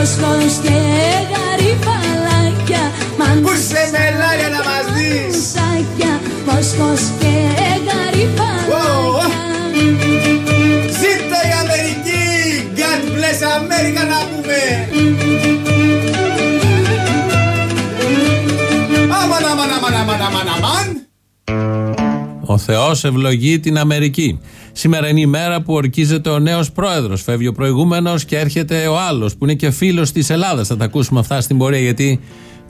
Μόσχος και γαριφαλάκια Πού σε μελάρια να μας δεις; Μανουσάκια Μόσχος και γαριφαλάκια Ζήτω η Αμερική God bless America να πούμε. Αμαν αμαν αμαν αμαν αμαν αμαν. Ο Θεός ευλογεί την Αμερική. Σήμερα είναι η μέρα που ορκίζεται ο νέος πρόεδρος. Φεύγει ο προηγούμενος και έρχεται ο άλλος που είναι και φίλος της Ελλάδας. Θα τα ακούσουμε αυτά στην πορεία γιατί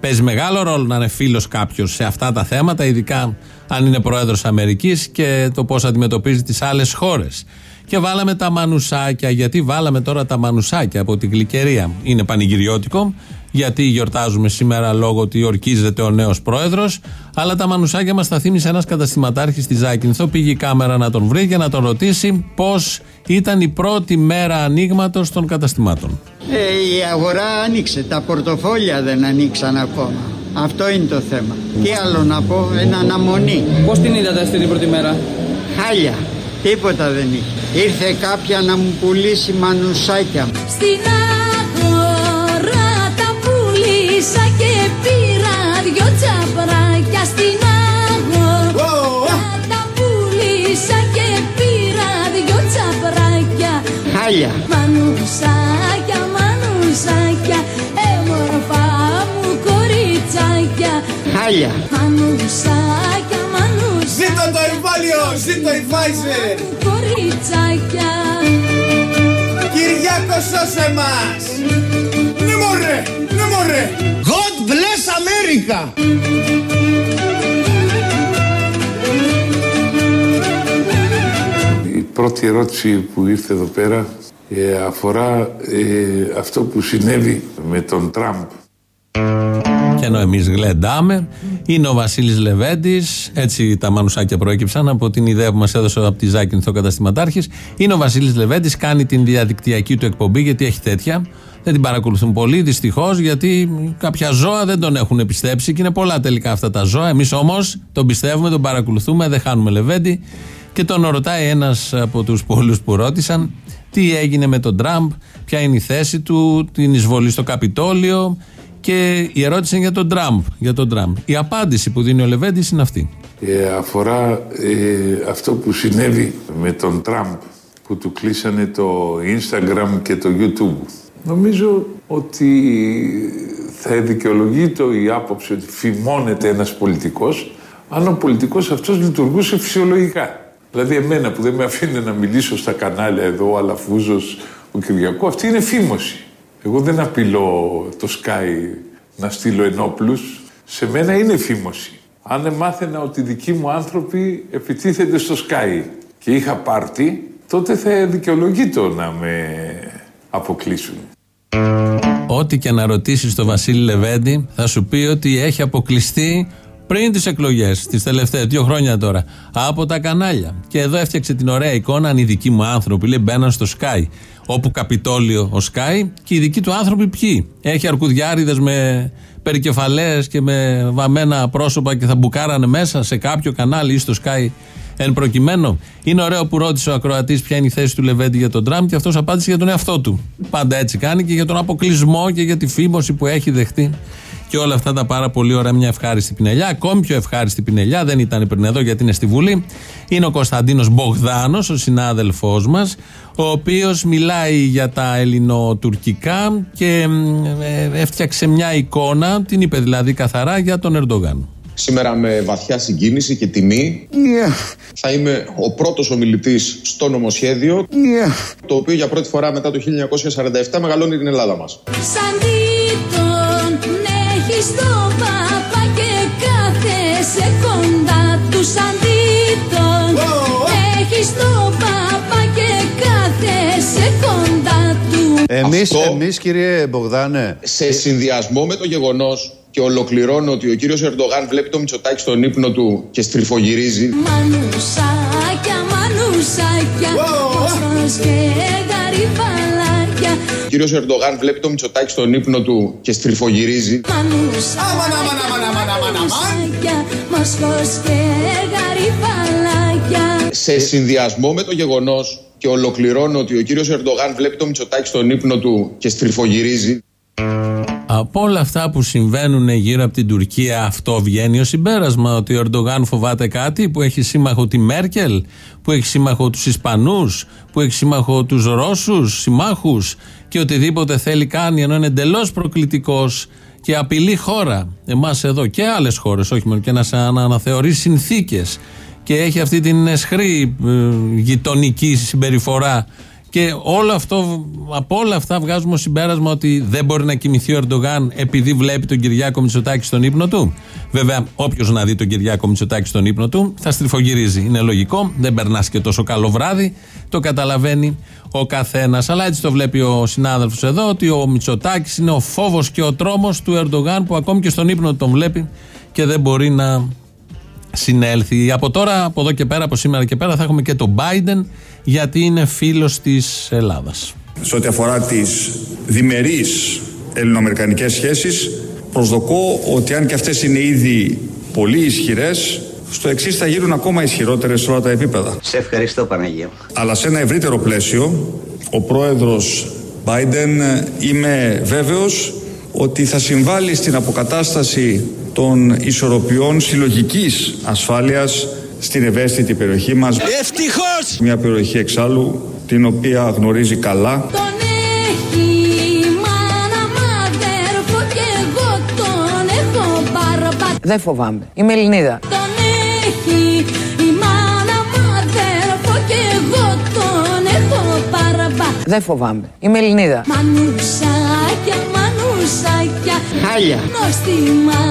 παίζει μεγάλο ρόλο να είναι φίλος κάποιος σε αυτά τα θέματα, ειδικά αν είναι πρόεδρος Αμερικής και το πώς αντιμετωπίζει τις άλλες χώρες. Και βάλαμε τα μανουσάκια. Γιατί βάλαμε τώρα τα μανουσάκια από την γλυκερία; Είναι πανηγυριώτικο, γιατί γιορτάζουμε σήμερα λόγω ότι ορκίζεται ο νέος πρόεδρος. Αλλά τα μανουσάκια μας τα θύμισε ένας καταστηματάρχης στη Ζάκυνθο. Πήγε η κάμερα να τον βρει και να τον ρωτήσει πώς ήταν η πρώτη μέρα ανοίγματος των καταστημάτων. Ε, η αγορά άνοιξε, τα πορτοφόλια δεν ανοίξαν ακόμα. Αυτό είναι το θέμα. Τι άλλο να πω, ένα αναμονή. Πώς την είδατε αυτή την πρώτη μέρα, Χάλια, τίποτα δεν είχε. Ήρθε κάποια να μου πουλήσει μανουσάκια. Στην τσαπράκια Στην αγορά τα πουλήσα και πήρα δυο τσαπράκια. Χάλια. Μανουσάκια, μανουσάκια, έμορφα μου κοριτσάκια. Χάλια. Μανουσάκια, μανουσάκια. Ζήτω το εμβόλιο, ζήτω η Pfizer. Κοριτσάκια. Κυριάκο σώσε μας. Ναι μωρέ, ναι μωρέ. God bless America! Πρώτη ερώτηση που ήρθε εδώ πέρα ε, αφορά ε, αυτό που συνέβη με τον Τραμπ. Και ενώ εμείς γλεντάμε, είναι ο Βασίλης Λεβέντης. Έτσι τα μανουσάκια προέκυψαν από την ιδέα που μας έδωσε από τη Ζάκυνθο καταστηματάρχης. Είναι ο Βασίλης Λεβέντης, κάνει την διαδικτυακή του εκπομπή, γιατί έχει τέτοια. Δεν την παρακολουθούν πολύ, δυστυχώς, γιατί κάποια ζώα δεν τον έχουν πιστέψει και είναι πολλά τελικά αυτά τα ζώα. Εμείς όμως τον πιστεύουμε, τον παρακολουθούμε, δεν χάνουμε Λεβέντη. Και τον ρωτάει ένας από τους πολλούς που ρώτησαν τι έγινε με τον Τραμπ, ποια είναι η θέση του, την εισβολή στο Καπιτόλιο. Και η ερώτηση είναι για τον Τραμπ. Για τον Τραμπ. Η απάντηση που δίνει ο Λεβέντης είναι αυτή. Ε, αφορά ε, αυτό που συνέβη με τον Τραμπ που του κλείσανε το Instagram και το YouTube. Νομίζω ότι θα δικαιολογεί το η άποψη ότι φημώνεται ένας πολιτικός αν ο πολιτικός αυτός λειτουργούσε φυσιολογικά. Δηλαδή εμένα που δεν με αφήνει να μιλήσω στα κανάλια εδώ, ο Αλαφούζος, ο Κυριακό, αυτή είναι φήμωση. Εγώ δεν απειλώ το Sky να στείλω ενόπλους. Σε μένα είναι φήμωση. Αν μάθαινα ότι οι δικοί μου άνθρωποι επιτίθενται στο Sky και είχα πάρτι, τότε θα δικαιολογεί το να με αποκλείσουν. Ό,τι και να ρωτήσεις τον Βασίλη Λεβέντη, θα σου πει ότι έχει αποκλειστεί πριν τις εκλογές, τις τελευταίες δύο χρόνια τώρα, από τα κανάλια. Και εδώ έφτιαξε την ωραία εικόνα αν οι δικοί μου άνθρωποι λέει μπαίναν στο Sky. Όπου Καπιτόλιο ο Sky και οι δικοί του άνθρωποι ποιοι. Έχει αρκουδιάριδες με περικεφαλαίε και με βαμμένα πρόσωπα και θα μπουκάρανε μέσα σε κάποιο κανάλι ή στο Sky εν προκειμένου. Είναι ωραίο που ρώτησε ο ακροατής ποια είναι η θέση του Λεβέντη για τον Τραμπ και αυτός απάντησε για τον εαυτό του. Πάντα έτσι κάνει και για τον αποκλεισμό και για τη φήμωση που έχει δεχτεί και όλα αυτά τα πάρα πολύ ωραία. Μια ευχάριστη πινελιά. Ακόμη πιο ευχάριστη πινελιά, δεν ήταν πριν εδώ γιατί είναι στη Βουλή. Είναι ο Κωνσταντίνος Μπογδάνος, ο συνάδελφός μας, ο οποίος μιλάει για τα ελληνοτουρκικά και ε, έφτιαξε μια εικόνα, την είπε δηλαδή καθαρά, για τον Ερντογάν. Σήμερα με βαθιά συγκίνηση και τιμή θα είμαι ο πρώτος ομιλητής στο νομοσχέδιο το οποίο για πρώτη φορά μετά το 1947 μεγαλώνει την Ελλάδα μας. Σαν τίτον έχεις το παπά και κάθεσαι κοντά τους σαν τίτον έχεις το παπά και κάθεσαι κοντά τους. Εμείς, Αυτό- εμείς κύριε Μπογδάνε, Σε συνδυασμό με το γεγονός και ολοκληρώνω ότι ο κύριος Ερντογάν βλέπει το Μητσοτάκι στον ύπνο του και στριφογυρίζει. Μανουσάκια, μανουσάκια Μόσχος και γαριφαλάκια ο κύριος Ερντογάν βλέπει το Μητσοτάκι στον ύπνο του και στριφογυρίζει. Μανουσάκια, Αμαν, αμαν, αμαν, αμαν, αμαν, αμαν. μανουσάκια Μόσχος και γαριφαλάκια σε συνδυασμό με το γεγονός και ολοκληρώνω ότι ο κύριος Ερντογάν βλέπει το Μητσοτάκι στον ύπνο του και στριφογυρίζει. Από όλα αυτά που συμβαίνουν γύρω από την Τουρκία, αυτό βγαίνει ως συμπέρασμα ότι ο Ερντογάν φοβάται κάτι που έχει σύμμαχο τη Μέρκελ, που έχει σύμμαχο τους Ισπανούς, που έχει σύμμαχο τους Ρώσους, συμμάχους και οτιδήποτε θέλει κάνει ενώ είναι εντελώς προκλητικός και απειλεί χώρα. Εμάς εδώ και άλλες χώρες, όχι μόνο και να αναθεωρήσει συνθήκες και έχει αυτή την εσχρή ε, γειτονική συμπεριφορά και όλο αυτό, από όλα αυτά βγάζουμε ως συμπέρασμα ότι δεν μπορεί να κοιμηθεί ο Ερντογάν επειδή βλέπει τον Κυριάκο Μητσοτάκη στον ύπνο του. Βέβαια, όποιος να δει τον Κυριάκο Μητσοτάκη στον ύπνο του θα στριφογυρίζει. Είναι λογικό, δεν περνάς και τόσο καλό βράδυ, το καταλαβαίνει ο καθένας. Αλλά έτσι το βλέπει ο συνάδελφος εδώ, ότι ο Μητσοτάκης είναι ο φόβος και ο τρόμος του Ερντογάν που ακόμη και στον ύπνο τον βλέπει και δεν μπορεί να συνέλθει. Από τώρα, από εδώ και πέρα, από σήμερα και πέρα, θα έχουμε και τον Biden γιατί είναι φίλος της Ελλάδας. Σε ό,τι αφορά τις διμερείς ελληνοαμερικανικές σχέσεις, προσδοκώ ότι αν και αυτές είναι ήδη πολύ ισχυρές, στο εξής θα γίνουν ακόμα ισχυρότερες σε όλα τα επίπεδα. Σε ευχαριστώ, Παναγία. Αλλά σε ένα ευρύτερο πλαίσιο, ο πρόεδρος Biden είμαι βέβαιος ότι θα συμβάλλει στην αποκατάσταση των ισορροπιών συλλογικής ασφάλειας στην ευαίσθητη περιοχή μας. Ευτυχώς! Μια περιοχή εξάλλου την οποία γνωρίζει καλά. Τον έχει μάνα μαδέρφο και εγώ τον έχω μπαρμπα. Δεν φοβάμαι. Είμαι Ελληνίδα. Τον έχει η μάνα μαδέρφο και εγώ τον έχω μπαρμπα. Δεν φοβάμαι. Είμαι Ελληνίδα. Μανουσάκια, μανουσάκια Χάλια. Νόστιμά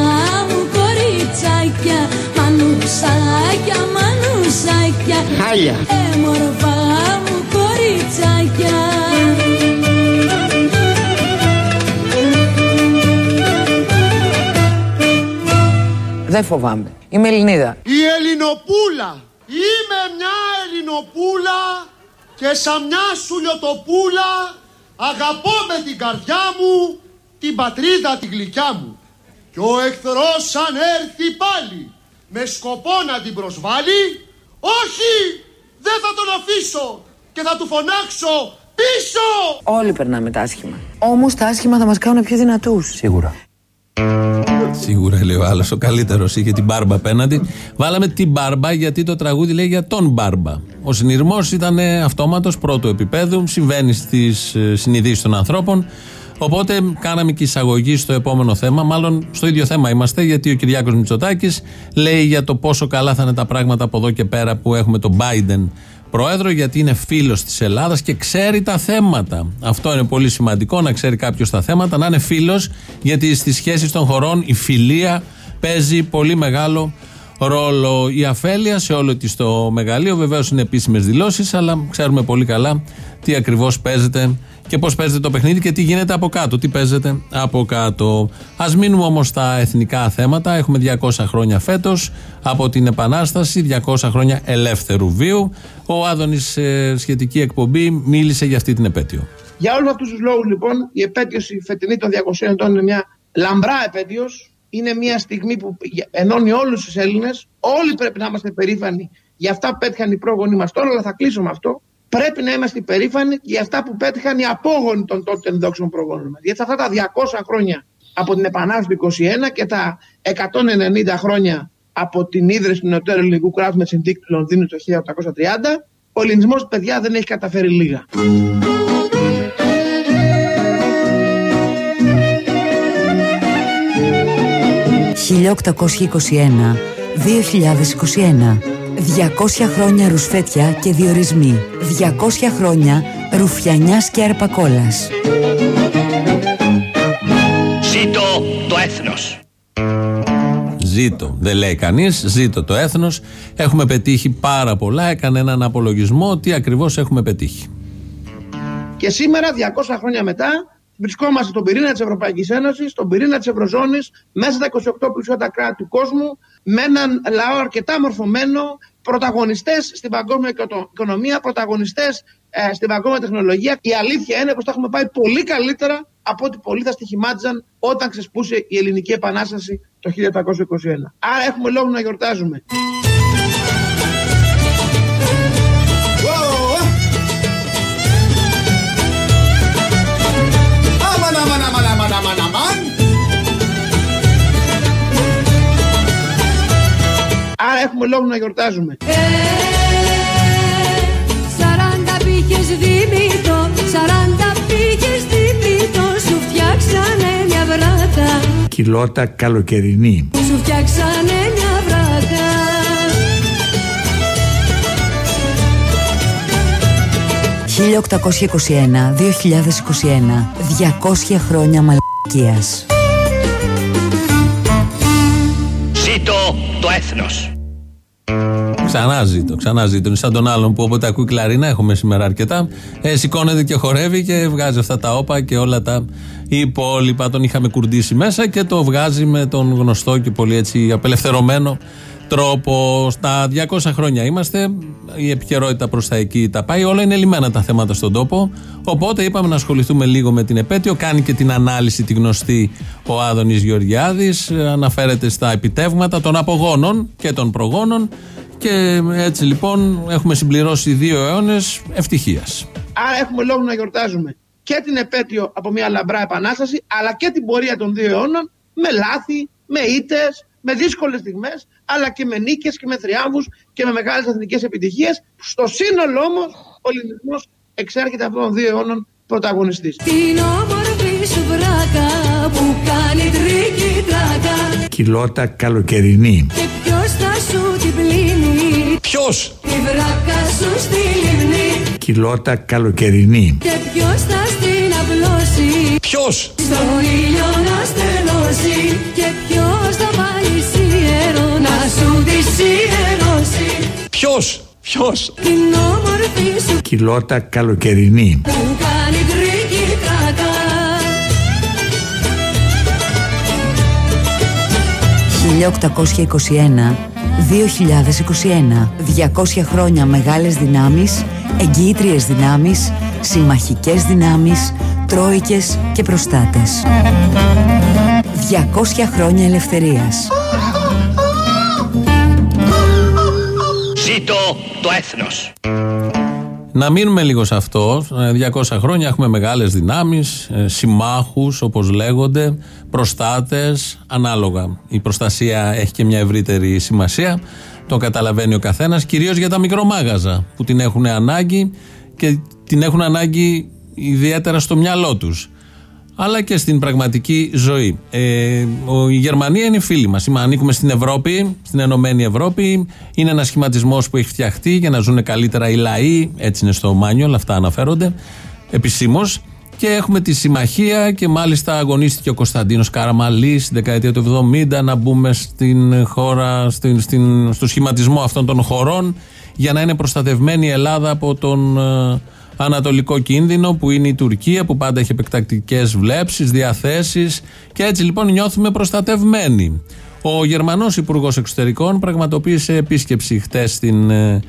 μου κοριτσάκια Μανουσάκια, μανουσάκια Χάλια. Έμορφα μου κοριτσάκια Δεν φοβάμαι. Είμαι Ελληνίδα. Η Ελληνοπούλα. Είμαι μια Ελληνοπούλα και σαν μια σουλιοτοπούλα αγαπώ με την καρδιά μου την πατρίδα τη γλυκιά μου. Και ο εχθρός αν έρθει πάλι με σκοπό να την προσβάλλει, όχι, δεν θα τον αφήσω και θα του φωνάξω πίσω. Όλοι περνάμε τα άσχημα. Όμως τα άσχημα θα μας κάνουν πιο δυνατούς. Σίγουρα. Σίγουρα λέει ο άλλος, ο καλύτερος είχε την μπάρμπα απέναντι. Βάλαμε την μπάρμπα γιατί το τραγούδι λέει για τον μπάρμπα. Ο συνειρμός ήταν αυτόματος πρώτου επίπεδου, συμβαίνει στις συνειδήσεις των ανθρώπων. Οπότε κάναμε και εισαγωγή στο επόμενο θέμα. Μάλλον στο ίδιο θέμα είμαστε, γιατί ο Κυριάκος Μητσοτάκης λέει για το πόσο καλά θα είναι τα πράγματα από εδώ και πέρα που έχουμε τον Biden πρόεδρο, γιατί είναι φίλος της Ελλάδας και ξέρει τα θέματα. Αυτό είναι πολύ σημαντικό, να ξέρει κάποιος τα θέματα, να είναι φίλος, γιατί στις σχέσεις των χωρών η φιλία παίζει πολύ μεγάλο ρόλο. Η αφέλεια σε όλο της το μεγαλείο, βεβαίως είναι επίσημες δηλώσεις, αλλά ξέρουμε πολύ καλά τι ακριβώς παίζεται και πώς παίζεται το παιχνίδι και τι γίνεται από κάτω. Τι παίζεται από κάτω. Α μείνουμε όμως στα εθνικά θέματα. Έχουμε 200 χρόνια φέτος από την Επανάσταση, 200 χρόνια ελεύθερου βίου. Ο Άδωνης σε σχετική εκπομπή μίλησε για αυτή την επέτειο. Για όλους αυτούς τους λόγους, λοιπόν, η επέτειος η φετινή των 200 ετών είναι μια λαμπρά επέτειος. Είναι μια στιγμή που ενώνει όλους τους Έλληνες. Όλοι πρέπει να είμαστε περήφανοι για αυτά που πέτυχαν οι πρόγονοι μας τώρα, αλλά θα κλείσω με αυτό. Πρέπει να είμαστε περήφανοι για αυτά που πέτυχαν οι απόγονοι των τότε ενδόξων προγόνων μας. Γιατί αυτά τα 200 χρόνια από την Επανάσταση του 21 και τα 190 χρόνια από την ίδρυση του νεωτέρου ελληνικού κράτους με τη συνθήκη του Λονδίνου το 1830, ο ελληνισμός, παιδιά, δεν έχει καταφέρει λίγα. 1821-2021 200 χρόνια ρουσφέτια και διορισμοί 200 χρόνια ρουφιανιάς και αρπακόλας Ζήτω το έθνος Ζήτω, δεν λέει κανείς, ζήτω το έθνος. Έχουμε πετύχει πάρα πολλά. Έκανε έναν απολογισμό τι ακριβώς έχουμε πετύχει. Και σήμερα, 200 χρόνια μετά, βρισκόμαστε στον πυρήνα της Ευρωπαϊκής Ένωσης, στον πυρήνα της Ευρωζώνης, μέσα στα 28 πλουσιότερα κράτη του κόσμου, με έναν λαό αρκετά μορφωμένο, πρωταγωνιστές στην παγκόσμια οικονομία, πρωταγωνιστές ε, στην παγκόσμια τεχνολογία. Η αλήθεια είναι πως τα έχουμε πάει πολύ καλύτερα από ό,τι πολλοί θα στοιχημάτιζαν όταν ξεσπούσε η Ελληνική Επανάσταση το 1821. Άρα έχουμε λόγο να γιορτάζουμε. Έχουμε λόγο να γιορτάζουμε. Ε, Σαράντα πήγες δίμητο, σαράντα πήγες δίμητο Σου φτιάξανε μια βράτα, Κιλότα καλοκαιρινή. σου φτιάξανε μια βράτα 1821-2021 200 χρόνια μαλακίας Ζήτω το έθνος. Ξανά ζήτω, ξανά ζήτω. Είναι σαν τον άλλον που όποτε ακούει κλαρίνα, έχουμε σήμερα αρκετά. Ε, σηκώνεται και χορεύει και βγάζει αυτά τα όπα και όλα τα υπόλοιπα. Τον είχαμε κουρδίσει μέσα και το βγάζει με τον γνωστό και πολύ έτσι απελευθερωμένο τρόπο. Στα 200 χρόνια είμαστε. Η επικαιρότητα προς τα εκεί τα πάει. Όλα είναι λιμένα τα θέματα στον τόπο. Οπότε είπαμε να ασχοληθούμε λίγο με την επέτειο. Κάνει και την ανάλυση τη γνωστή ο Άδωνης Γεωργιάδης. Αναφέρεται στα επιτεύγματα των απογόνων και των προγόνων. Και έτσι λοιπόν έχουμε συμπληρώσει δύο αιώνες ευτυχίας. Άρα έχουμε λόγο να γιορτάζουμε και την επέτειο από μια λαμπρά επανάσταση, αλλά και την πορεία των δύο αιώνων με λάθη, με ήττες, με δύσκολες στιγμές, αλλά και με νίκες και με θριάμβους και με μεγάλες εθνικέ επιτυχίες. Στο σύνολο όμω ο ελληνισμό εξέρχεται αυτών των δύο αιώνων πρωταγωνιστής. Την όμορφη σου βράκα που κάνει τρίκι τράκα Κιλότα καλοκαιρινή. Και ποιος θα σου την πλύνει; Ποιος; Τη βράκα σου στη λιμνή Κιλότα καλοκαιρινή. Και ποιος θα στην απλώσει; Ποιος; Στον ήλιο Ποιος; Ποιος; Την όμορφη σου Κιλότα καλοκαιρινή. που κάνει τρίκι τράκα 1821-2021 200 χρόνια μεγάλες δυνάμεις, εγγυήτριες δυνάμεις, συμμαχικές δυνάμεις, τρόικες και προστάτες 200 χρόνια ελευθερίας Ζήτω το έθνος. Να μείνουμε λίγο σε αυτό. Ε, 200 χρόνια έχουμε μεγάλες δυνάμεις, συμμάχους όπως λέγονται, προστάτες, ανάλογα. Η προστασία έχει και μια ευρύτερη σημασία. Το καταλαβαίνει ο καθένας, κυρίως για τα μικρομάγαζα που την έχουν ανάγκη και την έχουν ανάγκη ιδιαίτερα στο μυαλό τους. Αλλά και στην πραγματική ζωή. Ε, ο, η Γερμανία είναι φίλη μας. Ανήκουμε στην Ευρώπη, στην Ενωμένη Ευρώπη. Είναι ένας σχηματισμός που έχει φτιαχτεί για να ζουν καλύτερα οι λαοί. Έτσι είναι στο Μάνιο, αυτά αναφέρονται επισήμως. Και έχουμε τη συμμαχία και μάλιστα αγωνίστηκε ο Κωνσταντίνος Καραμαλής στη δεκαετία του 70 να μπούμε στην χώρα, στην, στην, στο σχηματισμό αυτών των χωρών για να είναι προστατευμένη η Ελλάδα από τον ε, ανατολικό κίνδυνο που είναι η Τουρκία που πάντα έχει επεκτακτικές βλέψεις, διαθέσεις και έτσι λοιπόν νιώθουμε προστατευμένοι. Ο Γερμανός Υπουργός Εξωτερικών πραγματοποίησε επίσκεψη χτες στην ε,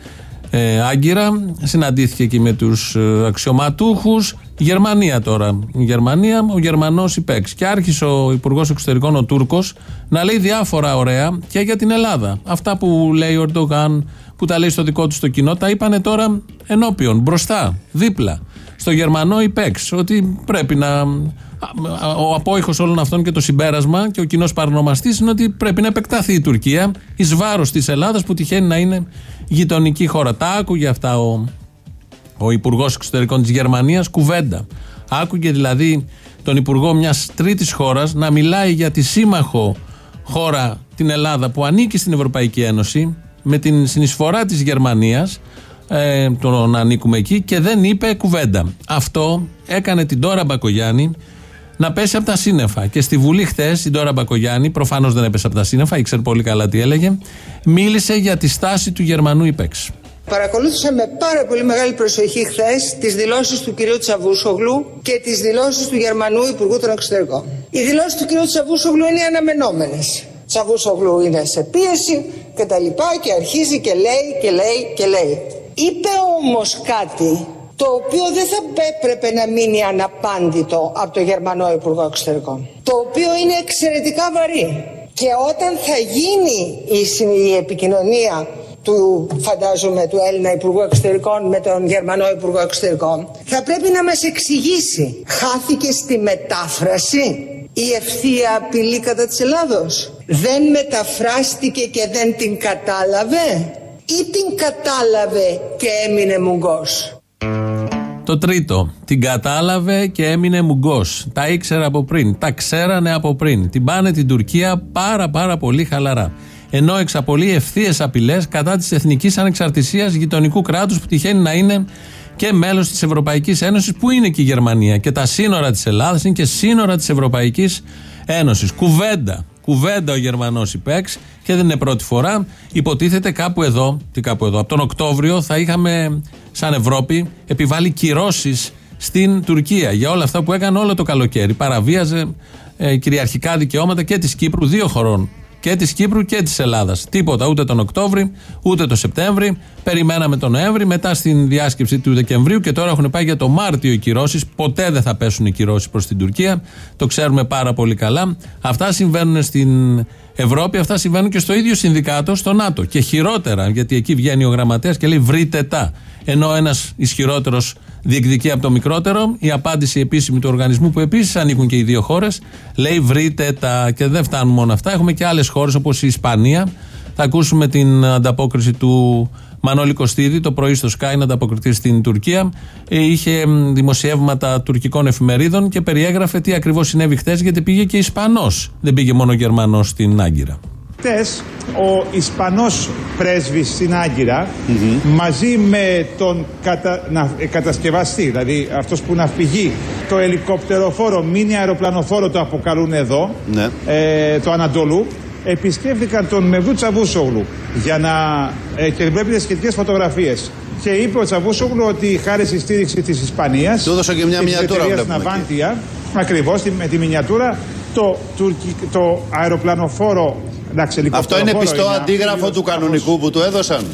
ε, Άγκυρα, συναντήθηκε και με τους ε, αξιωματούχους Γερμανία τώρα. Η Γερμανία, ο Γερμανός υπέξ. Και άρχισε ο Υπουργός Εξωτερικών, ο Τούρκος, να λέει διάφορα ωραία και για την Ελλάδα. Αυτά που λέει ο Ερντογάν, που τα λέει στο δικό του το κοινό, τα είπανε τώρα ενώπιον, μπροστά, δίπλα. Στο Γερμανό υπέξ, ότι πρέπει να. Ο απόϊχος όλων αυτών και το συμπέρασμα και ο κοινός παρονομαστής είναι ότι πρέπει να επεκταθεί η Τουρκία εις βάρος της Ελλάδας που τυχαίνει να είναι γειτονική χώρα. Τα άκουγε αυτά ο, ο Υπουργός Εξωτερικών της Γερμανίας, κουβέντα. Άκουγε δηλαδή τον Υπουργό μιας τρίτης χώρας να μιλάει για τη σύμμαχο χώρα την Ελλάδα που ανήκει στην Ευρωπαϊκή Ένωση με την συνεισφορά της Γερμανίας ε, το να ανήκουμε εκεί και δεν είπε κουβέντα. Αυτό έκανε την Τώρα Μπακογιάννη να πέσει από τα σύννεφα. Και στη Βουλή χθες η Τώρα Μπακογιάννη, προφανώς δεν έπεσε από τα σύννεφα, ήξερε πολύ καλά τι έλεγε, μίλησε για τη στάση του Γερμανού υπέξ. Παρακολούθησα με πάρα πολύ μεγάλη προσοχή χθες τις δηλώσεις του κυρίου Τσαβούσογλου και τις δηλώσεις του Γερμανού Υπουργού των Εξωτερικών. Οι δηλώσεις του κυρίου Τσαβούσογλου είναι αναμενόμενες. Τσαβούσογλου είναι σε πίεση και τα λοιπά και αρχίζει και λέει και λέει και λέει. Είπε όμως κάτι το οποίο δεν θα έπρεπε να μείνει αναπάντητο από το Γερμανό Υπουργό Εξωτερικών. Το οποίο είναι εξαιρετικά βαρύ. Και όταν θα γίνει η, η επικοινωνία του, φαντάζομαι, του Έλληνα Υπουργού Εξωτερικών με τον Γερμανό Υπουργό Εξωτερικών, θα πρέπει να μας εξηγήσει. Χάθηκε στη μετάφραση η ευθεία απειλή κατά της Ελλάδος. Δεν μεταφράστηκε και δεν την κατάλαβε ή την κατάλαβε και έμεινε μουγκός; Το τρίτο. Την κατάλαβε και έμεινε μουγκός. Τα ήξερα από πριν. Τα ξέρανε από πριν. Την πάνε την Τουρκία πάρα πάρα πολύ χαλαρά. Ενώ εξαπολύει ευθείες απειλές κατά της εθνικής ανεξαρτησίας γειτονικού κράτους που τυχαίνει να είναι και μέλος της Ευρωπαϊκής Ένωσης, που είναι και η Γερμανία. Και τα σύνορα της Ελλάδας είναι και σύνορα της Ευρωπαϊκής Ένωσης. Κουβέντα. Κουβέντα ο Γερμανός υπέξ και δεν είναι πρώτη φορά. Υποτίθεται κάπου εδώ, τι κάπου εδώ, από τον Οκτώβριο θα είχαμε σαν Ευρώπη επιβάλει κυρώσεις στην Τουρκία για όλα αυτά που έκανε όλο το καλοκαίρι. Παραβίαζε ε, κυριαρχικά δικαιώματα και της Κύπρου, δύο χωρών και της Κύπρου και της Ελλάδας. Τίποτα, ούτε τον Οκτώβρη, ούτε τον Σεπτέμβρη. Περιμέναμε τον Νοέμβρη, μετά στην διάσκεψη του Δεκεμβρίου και τώρα έχουν πάει για το Μάρτιο οι κυρώσεις. Ποτέ δεν θα πέσουν οι κυρώσεις προς την Τουρκία. Το ξέρουμε πάρα πολύ καλά. Αυτά συμβαίνουν στην Ευρώπη, αυτά συμβαίνουν και στο ίδιο συνδικάτο, στο ΝΑΤΟ. Και χειρότερα, γιατί εκεί βγαίνει ο γραμματέας και λέει βρείτε τα. Ενώ ένας ισχυρότερος διεκδικεί από το μικρότερο, η απάντηση επίσημη του οργανισμού, που επίσης ανήκουν και οι δύο χώρες, λέει βρείτε τα. Και δεν φτάνουν μόνο αυτά. Έχουμε και άλλες χώρες όπως η Ισπανία. Θα ακούσουμε την ανταπόκριση του Μανώλη Κωστίδη το πρωί στο Sky να ανταποκριθεί στην Τουρκία. Ε, είχε δημοσιεύματα τουρκικών εφημερίδων και περιέγραφε τι ακριβώς συνέβη χθες, γιατί πήγε και Ισπανός. Δεν πήγε μόνο Γερμανός στην Άγκυρα. Χτες ο Ισπανός πρέσβης στην Άγκυρα μαζί με τον κατα... να... ε, κατασκευαστή, δηλαδή αυτός που ναυπηγεί το ελικόπτεροφόρο, μίνι αεροπλανοφόρο το αποκαλούν εδώ, ε, το Ανατολού, επισκέφθηκαν τον Μεβδού Τσαβούσογλου για να. Ε, και βλέπετε σχετικές φωτογραφίες. Και είπε ο Τσαβούσογλου ότι χάρη στη στήριξη της Ισπανίας. Του έδωσα και μια μινιατούρα, βλέπουμε εκεί. Ναβάντια, ακριβώς με τη μινιατούρα, το, τουρκι- το αεροπλανοφόρο. Εντάξει, Αυτό είναι ελικόπτεροφόρο πιστό αντίγραφο του κανονικού που του έδωσαν.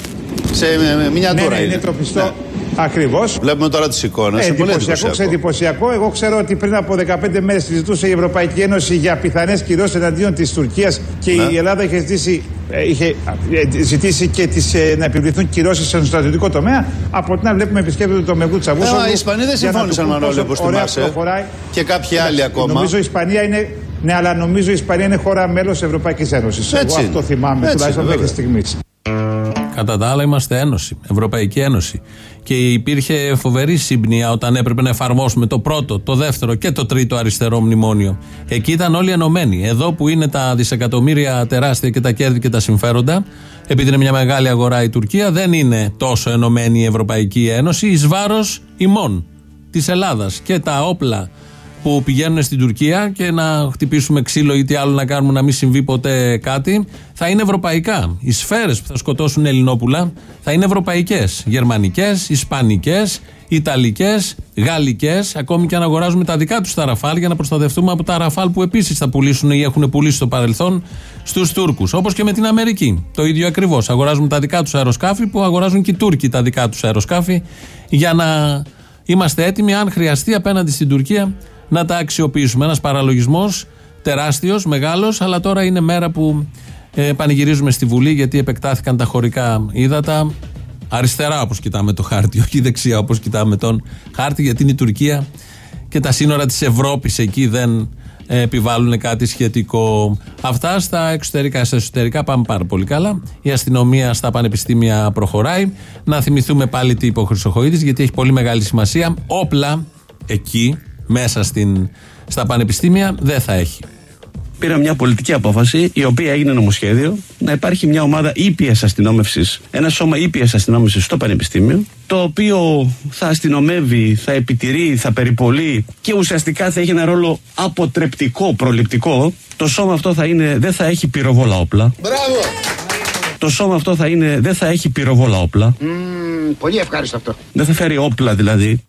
Σε ε, ε, μινιατούρα Ναι, ναι, είναι το πιστό. Ακριβώς. Βλέπουμε τώρα τις εικόνες. Ε, είναι πολύ εντυπωσιακό, εντυπωσιακό. εντυπωσιακό. Εγώ ξέρω ότι πριν από 15 μέρες συζητούσε η Ευρωπαϊκή Ένωση για πιθανές κυρώσεις εναντίον της Τουρκίας και Ναι. η Ελλάδα είχε ζητήσει, ε, είχε ε, ζητήσει και τις, ε, να επιβληθούν κυρώσεις στον στρατιωτικό τομέα. Από την άλλη, βλέπουμε επισκέπτεται το Μεγού Τσαβούσο. Ε, οι Ισπανοί δεν συμφώνησαν, Μανώλη, όπως θυμάσαι. Και κάποιοι άλλοι ακόμα. Νομίζω η Ισπανία είναι. Ναι, αλλά νομίζω η Ισπανία είναι χώρα μέλος Ευρωπαϊκής Ένωσης. Εγώ Έτσι αυτό είναι. θυμάμαι Έτσι τουλάχιστον είναι, μέχρι στιγμής. Κατά τα άλλα, είμαστε Ένωση, Ευρωπαϊκή Ένωση. Και υπήρχε φοβερή σύμπνοια όταν έπρεπε να εφαρμόσουμε το πρώτο, το δεύτερο και το τρίτο αριστερό μνημόνιο. Εκεί ήταν όλοι ενωμένοι. Εδώ που είναι τα δισεκατομμύρια τεράστια και τα κέρδη και τα συμφέροντα, επειδή είναι μια μεγάλη αγορά η Τουρκία, δεν είναι τόσο ενωμένη η Ευρωπαϊκή Ένωση εις βάρος ημών της Ελλάδας. Και τα όπλα που πηγαίνουν στην Τουρκία και να χτυπήσουμε ξύλο ή τι άλλο να κάνουμε να μην συμβεί ποτέ κάτι, θα είναι ευρωπαϊκά. Οι σφαίρες που θα σκοτώσουν Ελληνόπουλα θα είναι ευρωπαϊκές. Γερμανικές, Ισπανικές, Ιταλικές, Γαλλικές, ακόμη και αν αγοράζουμε τα δικά τους τα ραφάλ για να προστατευτούμε από τα ραφάλ που επίσης θα πουλήσουν ή έχουν πουλήσει στο παρελθόν στους Τούρκους. Όπως και με την Αμερική. Το ίδιο ακριβώς. Αγοράζουμε τα δικά τους αεροσκάφη που αγοράζουν και οι Τούρκοι τα δικά τους αεροσκάφη για να είμαστε έτοιμοι, αν χρειαστεί, απέναντι στην Τουρκία να τα αξιοποιήσουμε. Ένας παραλογισμός τεράστιος, μεγάλος, αλλά τώρα είναι μέρα που ε, πανηγυρίζουμε στη Βουλή γιατί επεκτάθηκαν τα χωρικά ύδατα. Αριστερά όπως κοιτάμε το χάρτη, όχι δεξιά όπως κοιτάμε τον χάρτη, γιατί είναι η Τουρκία και τα σύνορα της Ευρώπης εκεί δεν ε, επιβάλλουν κάτι σχετικό. Αυτά στα εξωτερικά. Στα εσωτερικά πάμε πάρα πολύ καλά. Η αστυνομία στα πανεπιστήμια προχωράει. Να θυμηθούμε πάλι τι είπε ο Χρυσοχοίδης, γιατί έχει πολύ μεγάλη σημασία. Όπλα εκεί, μέσα στην, στα πανεπιστήμια, δεν θα έχει. Πήρα μια πολιτική απόφαση, η οποία έγινε νομοσχέδιο, να υπάρχει μια ομάδα ήπιας αστυνόμευσης, ένα σώμα ήπιας αστυνόμευσης στο Πανεπιστήμιο, το οποίο θα αστυνομεύει, θα επιτηρεί, θα περιπολεί και ουσιαστικά θα έχει ένα ρόλο αποτρεπτικό, προληπτικό. Το σώμα αυτό θα είναι, δεν θα έχει πυροβόλα όπλα. Μπράβο! Το σώμα αυτό θα είναι, δεν θα έχει πυροβόλα όπλα. Μμμ, πολύ ευχάριστο αυτό. Δεν θα φέρει όπλα δηλαδή.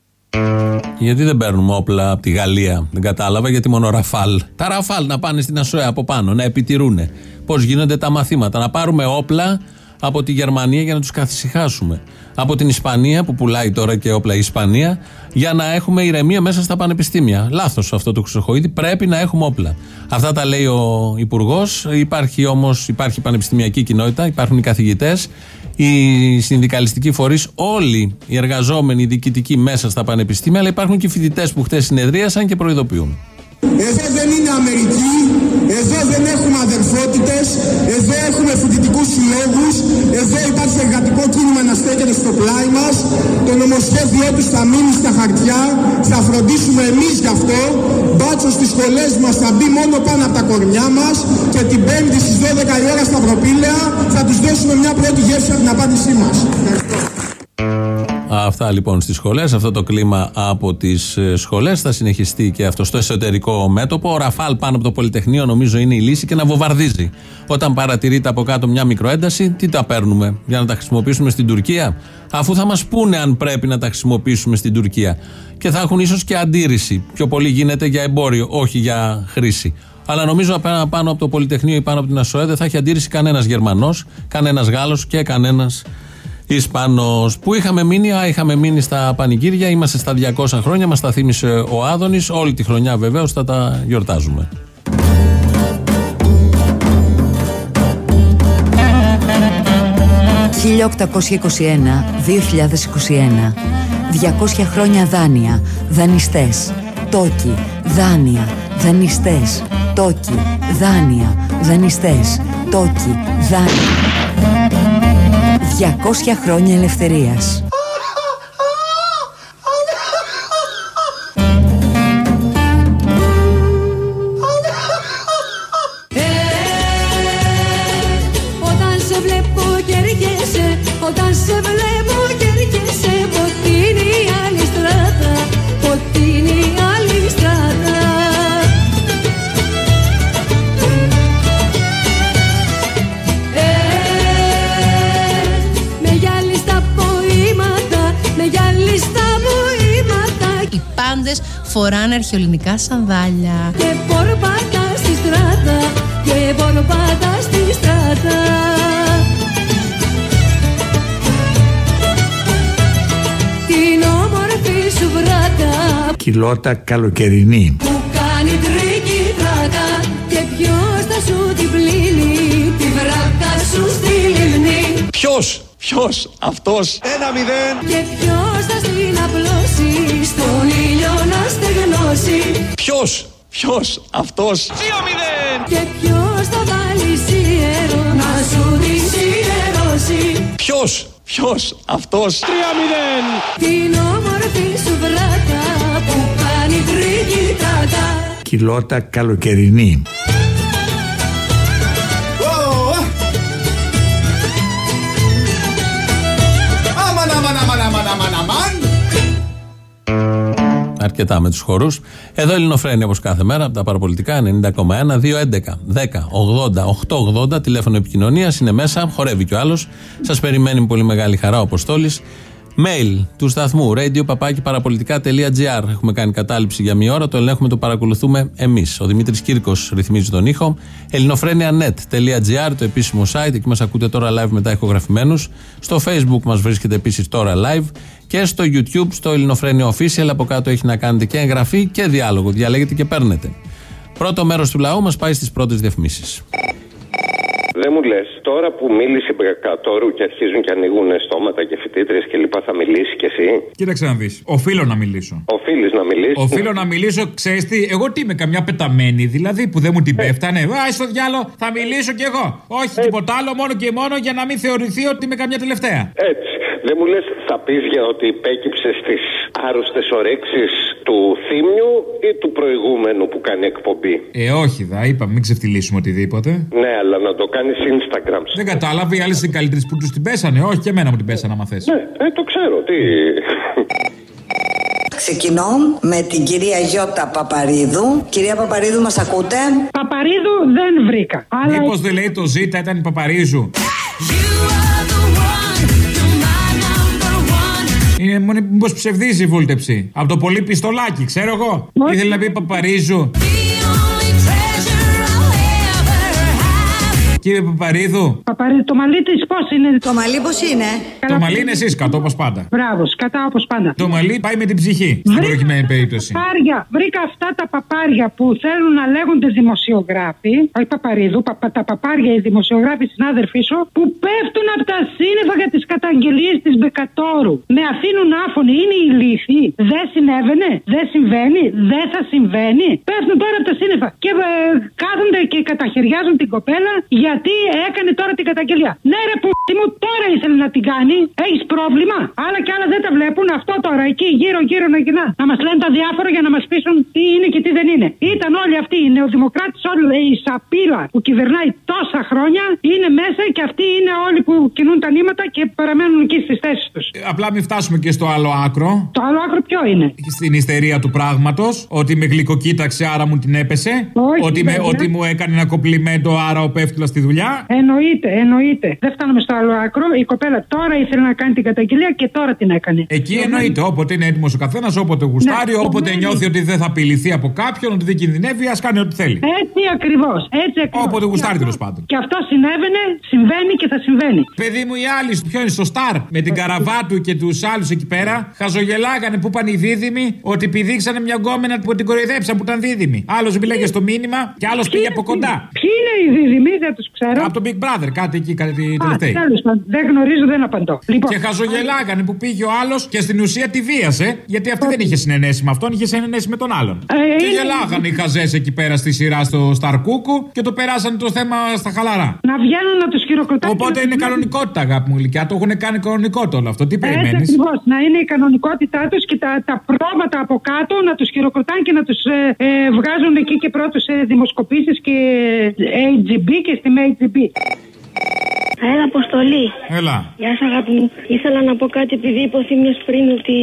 Γιατί δεν παίρνουμε όπλα από τη Γαλλία, δεν κατάλαβα, γιατί μόνο ραφάλ. Τα ραφάλ να πάνε στην ΑΣΟΕ από πάνω, να επιτηρούν πώς γίνονται τα μαθήματα; Να πάρουμε όπλα από τη Γερμανία για να τους καθησυχάσουμε. Από την Ισπανία, που πουλάει τώρα και όπλα η Ισπανία, για να έχουμε ηρεμία μέσα στα πανεπιστήμια. Λάθος αυτό το Χρυσοχοίδη, πρέπει να έχουμε όπλα. Αυτά τα λέει ο Υπουργός. Υπάρχει όμως υπάρχει πανεπιστημιακή κοινότητα, υπάρχουν οι καθηγητές, οι συνδικαλιστικοί φορείς, όλοι οι εργαζόμενοι, οι διοικητικοί μέσα στα πανεπιστήμια, αλλά υπάρχουν και φοιτητές που χτε συνεδρίασαν και προειδοποιούν. Εδώ δεν είναι Αμερική, εδώ δεν έχουμε αδερφότητες, εδώ έχουμε φοιτητικούς συλλόγους, εδώ υπάρχει εργατικό κίνημα να στέκεται στο πλάι μας, το νομοσχέδιό τους θα μείνει στα χαρτιά, θα φροντίσουμε εμείς γι' αυτό, μπάτσο στις σχολές μας θα μπει μόνο πάνω από τα κορμιά μας και την πέμπτη στις 12 η ώρα στα προπήλαια θα τους δώσουμε μια πρώτη γεύση από την απάντησή μας. Ευχαριστώ. Αυτά λοιπόν στις σχολές, αυτό το κλίμα από τις σχολές. Θα συνεχιστεί και αυτό στο εσωτερικό μέτωπο. Ο Ραφάλ πάνω από το Πολυτεχνείο νομίζω είναι η λύση και να βομβαρδίζει. Όταν παρατηρείται από κάτω μια μικροένταση, τι τα παίρνουμε; Για να τα χρησιμοποιήσουμε στην Τουρκία; Αφού θα μας πούνε αν πρέπει να τα χρησιμοποιήσουμε στην Τουρκία. Και θα έχουν ίσως και αντίρρηση. Πιο πολύ γίνεται για εμπόριο, όχι για χρήση. Αλλά νομίζω πάνω από το Πολυτεχνείο ή πάνω από την ΑΣΟΕ δεν θα έχει αντίρρηση κανένας Γερμανός, κανένας Γάλλος και κανένας Ισπανός. Πού είχαμε μείνει, α, είχαμε μείνει στα πανηγύρια, είμαστε στα 200 χρόνια, μας τα θύμισε ο Άδωνης. Όλη τη χρονιά βεβαίως θα τα γιορτάζουμε. «1821-2021 200 χρόνια δάνεια, δανειστές, τόκι, δάνεια, δανειστές, τόκι, δάνεια, δανειστές, τόκι, δάνεια. 200 χρόνια ελευθερίας. Αρχαιολινικά σανδάλια. Και πορπάτα στη στράτα Και πορπάτα στη στράτα Την όμορφη σου βράτα Κιλότα καλοκαιρινή. Που κάνει τρίκη τράτα Και ποιος θα σου την πλύνει; Τη βράτα σου στη λιμνή Ποιος, ποιος, αυτός. Ένα μηδέν Και ποιος θα στην απλώσει Ποιος, ποιος, αυτός; Και ποιος θα βάλει σιέρο Να σου τη σιερώσει Ποιος, ποιος, αυτός; Την όμορφη σου βράτα Που κάνει τρίκη τράτα Κιλότα καλοκαιρινή. Αρκετά με τους χορούς. Εδώ Ελληνοφρένια όπως κάθε μέρα από τα παραπολιτικά 90,1, 211, 10, 80, 880, τηλέφωνο επικοινωνίας. Είναι μέσα, χορεύει κι ο άλλος. Σας περιμένει με πολύ μεγάλη χαρά ο Αποστόλης. Mail του σταθμού radio Έχουμε κάνει κατάληψη για μία ώρα. Το ελέγχουμε, το παρακολουθούμε εμείς. Ο Δημήτρης Κύρκος ρυθμίζει τον ήχο. ελληνοφρένια.net.gr το επίσημο site. Εκεί μας ακούτε τώρα live μετά ηχογραφημένους. Στο Facebook μας βρίσκεται επίσης τώρα live. Και στο YouTube, στο Ελληνοφρένια Official. Από κάτω έχει να κάνετε και εγγραφή και διάλογο. Διαλέγετε και παίρνετε. Πρώτο μέρος του λαού μας πάει στις πρώτες διαφημίσεις. Δεν μου λες, τώρα που μίλησε η Μπεκατόρου και αρχίζουν και ανοίγουν στόματα και φοιτήτρε και λοιπά, θα μιλήσεις κι εσύ; Κοίταξε να δεις. Οφείλω να μιλήσω. Οφείλεις να μιλήσεις; Οφείλω να μιλήσω, ξέρεις τι, εγώ τι είμαι, καμιά πεταμένη, δηλαδή που δεν μου την πέφτανε. Α, στο διάλο, θα μιλήσω κι εγώ. Όχι τίποτα άλλο, μόνο και μόνο για να μην θεωρηθεί ότι είμαι καμιά τελευταία. Έτσι. Δεν μου λες, θα πεις για ότι υπέκυψε στις άρρωστες ορέξει του θύμιου ή του προηγούμενου που κάνει εκπομπή; Ε, όχι, δα, είπα, μην ξεφτυλίσουμε οτιδήποτε. Ναι, αλλά να το κάνεις Instagram. Δεν κατάλαβε, οι άλλες είναι καλύτερε που τους την πέσανε. Όχι, και εμένα μου την πέσανε, άμα θες. Ναι, ε, το ξέρω, τι. Ξεκινώ με την κυρία Γιώτα Παπαρίδου. Κυρία Παπαρίδου, μας ακούτε; Παπαρίδου δεν βρήκα. Αλλά Μήπως δεν λέει το ζήτα ήταν η Παπαρίζου. Είναι μόνο μήπως ψευδίζει η βούλτεψη. Από το πολύ πιστολάκι, ξέρω εγώ. Ήθελε να πει Παπαρίζου. Κύριε Παπαρίδου. Παπαρίδου, το μαλλί της πώς είναι; Το μαλλί πώς είναι; Το μαλλί είναι εσείς κάτω όπως πάντα. Μπράβο, κατά όπως πάντα. Το μαλλί πάει με την ψυχή. Στην προκειμένη περίπτωση. Παπάρια. Βρήκα αυτά τα παπάρια που θέλουν να λέγονται δημοσιογράφοι. Όχι παπαρίδου, πα, τα παπάρια οι δημοσιογράφοι συνάδελφοί σου που πέφτουν από τα σύννεφα για τις καταγγελίες της Μπεκατόρου. Με αφήνουν άφωνοι. Είναι ηλίθιοι. Δεν συνέβαινε. Δεν συμβαίνει. Δεν θα συμβαίνει. Πέφτουν τώρα από τα σύννεφα. Και ε, κάθονται και καταχαιριάζουν την κοπέλα γιατί έκανε τώρα την καταγγελία. Ναι, ρε που μου τώρα ήθελε να την κάνει. Έχεις πρόβλημα. Άλλα και άλλα δεν τα βλέπουν. Αυτό τώρα εκεί γύρω-γύρω να γυρνά. Να μας λένε τα διάφορα για να μας πείσουν τι είναι και τι δεν είναι. Ήταν όλοι αυτοί οι νεοδημοκράτες, όλοι η σαπίλα που κυβερνάει τόσα χρόνια είναι μέσα και αυτοί είναι όλοι που κινούν τα νήματα και παραμένουν εκεί στις θέσεις τους. Απλά μην φτάσουμε και στο άλλο άκρο. Το άλλο άκρο ποιο είναι; Στην ιστερία του πράγματος. Ότι με γλυκοκοίταξε, άρα μου την έπεσε. Όχι, ότι, με, βέβαια. ότι μου έκανε ένα κοπλιμέντο, άρα ο πέφτουλα στη δουλειά. Εννοείται, εννοείται. Δεν φτάνουμε στο άλλο άκρο. Η κοπέλα τώρα ήθελε να κάνει την καταγγελία και τώρα την έκανε. Εκεί εννοείται. Όποτε είναι έτοιμος ο καθένας, όποτε γουστάρει, Ναι, όποτε ναι. νιώθει ότι δεν θα απειληθεί από κάποιον, ότι δεν κινδυνεύει, ας κάνει ό,τι θέλει. Έτσι ακριβώς. Έτσι ακριβώς. Όποτε γουστάρει Και τέλος αυτό- πάντων. Και αυτό συνέβαινε, συμβαίνει και θα συμβαίνει. Παιδί μου, οι άλλοι, ποιο είναι στο Σταρ, με την καραβάτου και τους άλλους εκεί πέρα, χαζογελάγανε που είπαν οι δίδυμοι ότι πηδήξανε μια γκόμενα που την κοροϊδέψαν που ήταν δίδυμοι. Άλλος μίλαγε στο μήνυμα και άλλος πήγε από κοντά. Ποιοι είναι οι δίδυμοι, δεν τους ξέρω. Από το Big Brother, κάτι εκεί, κάτι Α, τελευταίο. τέλος πάντων. Δεν γνωρίζω, δεν απαντώ. Λοιπόν, Και χαζογελάγανε που πήγε ο άλλος και στην ουσία τη βίασε, γιατί αυτή δεν είχε συνενέσει με αυτόν, είχε συνενέσει με τον άλλον. Ε, και είναι- γελάγανε οι χαζές εκεί πέρα στη σειρά στο Σταρκούκου και το περάσανε το θέμα στα χαλαρά. να βγαίνουν να τους χειροκροτάνε. Οπότε είναι κανονικότητα, αγάπη μου γλυκιά. Το έχουν κάνει κανονικότητα όλο αυτό. Τι Έτσι περιμένεις; ακριβώς. Να είναι η κανονικότητά τους και τα, τα πρόβατα από κάτω να τους χειροκροτάνε και να τους ε, ε, βγάζουν εκεί και πρώτους σε δημοσκοπήσεις και AGB και στη MHB. Έλα, αποστολή. Έλα. Γεια σα, αγάπη μου. Ήθελα να πω κάτι επειδή υποθύμιε πριν ότι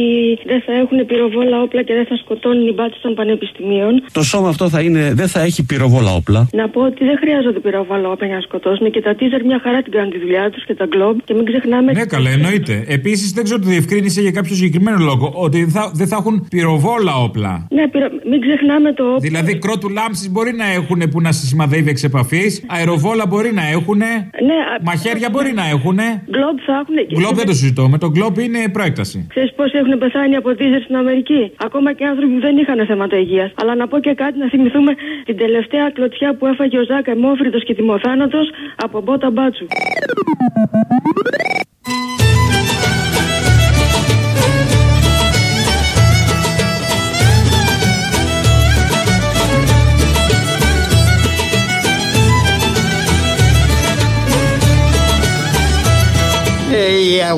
δεν θα έχουν πυροβόλα όπλα και δεν θα σκοτώνουν οι μπάτσε των πανεπιστημίων. Το σώμα αυτό θα είναι, δεν θα έχει πυροβόλα όπλα. Να πω ότι δεν χρειάζονται πυροβόλα όπλα για να σκοτώσουν και τα teaser μια χαρά την κάνουν τη δουλειά τους και τα γκλόμπ και μην ξεχνάμε. Ναι, καλά, εννοείται. Επίσης, δεν ξέρω τη διευκρίνησε για κάποιο συγκεκριμένο λόγο. Ότι θα, δεν θα έχουν πυροβόλα όπλα. Ναι, πυρο... μην ξεχνάμε το όπλο. Δηλαδή, κρότου λάμψης μπορεί να έχουν που να σημαδεύει εξ επαφής. Αεροβόλα μπορεί να έχουν. Ναι, Μαχαίρια μπορεί να έχουν. γκλόμπ θα έχουν. και- Γκλόμπ δεν το συζητώ. Με το γκλόμπ είναι προέκταση. Ξέρεις πόσοι έχουν πεθάνει από teaser στην Αμερική; Ακόμα και άνθρωποι που δεν είχαν θέματα υγείας. Αλλά να πω και κάτι να θυμηθούμε την τελευταία κλωτσιά που έφαγε ο Ζάκα Εμόφριτο και τιμοθάνατο από μπότα μπάτσου.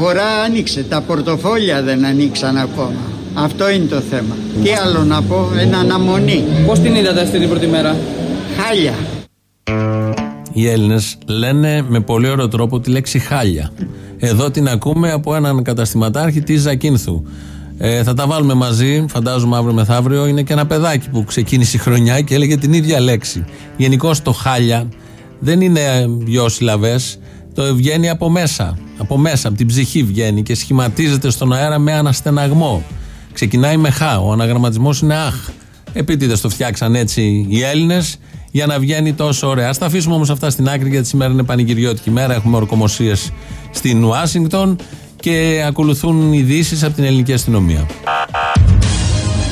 Αγορά άνοιξε, τα πορτοφόλια δεν ανοίξαν ακόμα. Αυτό είναι το θέμα. Τι άλλο να πω, ένα αναμονή. Πώς την είδατε αυτή την πρώτη μέρα; Χάλια. Οι Έλληνες λένε με πολύ ωραίο τρόπο τη λέξη χάλια. Εδώ την ακούμε από έναν καταστηματάρχη της Ζακίνθου. Ε, θα τα βάλουμε μαζί, φαντάζομαι αύριο μεθαύριο. Είναι και ένα παιδάκι που ξεκίνησε η χρονιά και έλεγε την ίδια λέξη. Γενικώς το χάλια δεν είναι δυο συλλαβές. Το βγαίνει από μέσα. Από μέσα, από την ψυχή βγαίνει και σχηματίζεται στον αέρα με αναστεναγμό. Ξεκινάει με χα. Ο αναγραμματισμός είναι αχ. Επίτηδε το φτιάξαν έτσι οι Έλληνες για να βγαίνει τόσο ωραία. Α τα αφήσουμε όμως αυτά στην άκρη γιατί σήμερα είναι πανηγυριώτικη μέρα. Έχουμε ορκομοσίες στην Ουάσιγκτον και ακολουθούν ειδήσεις από την ελληνική αστυνομία.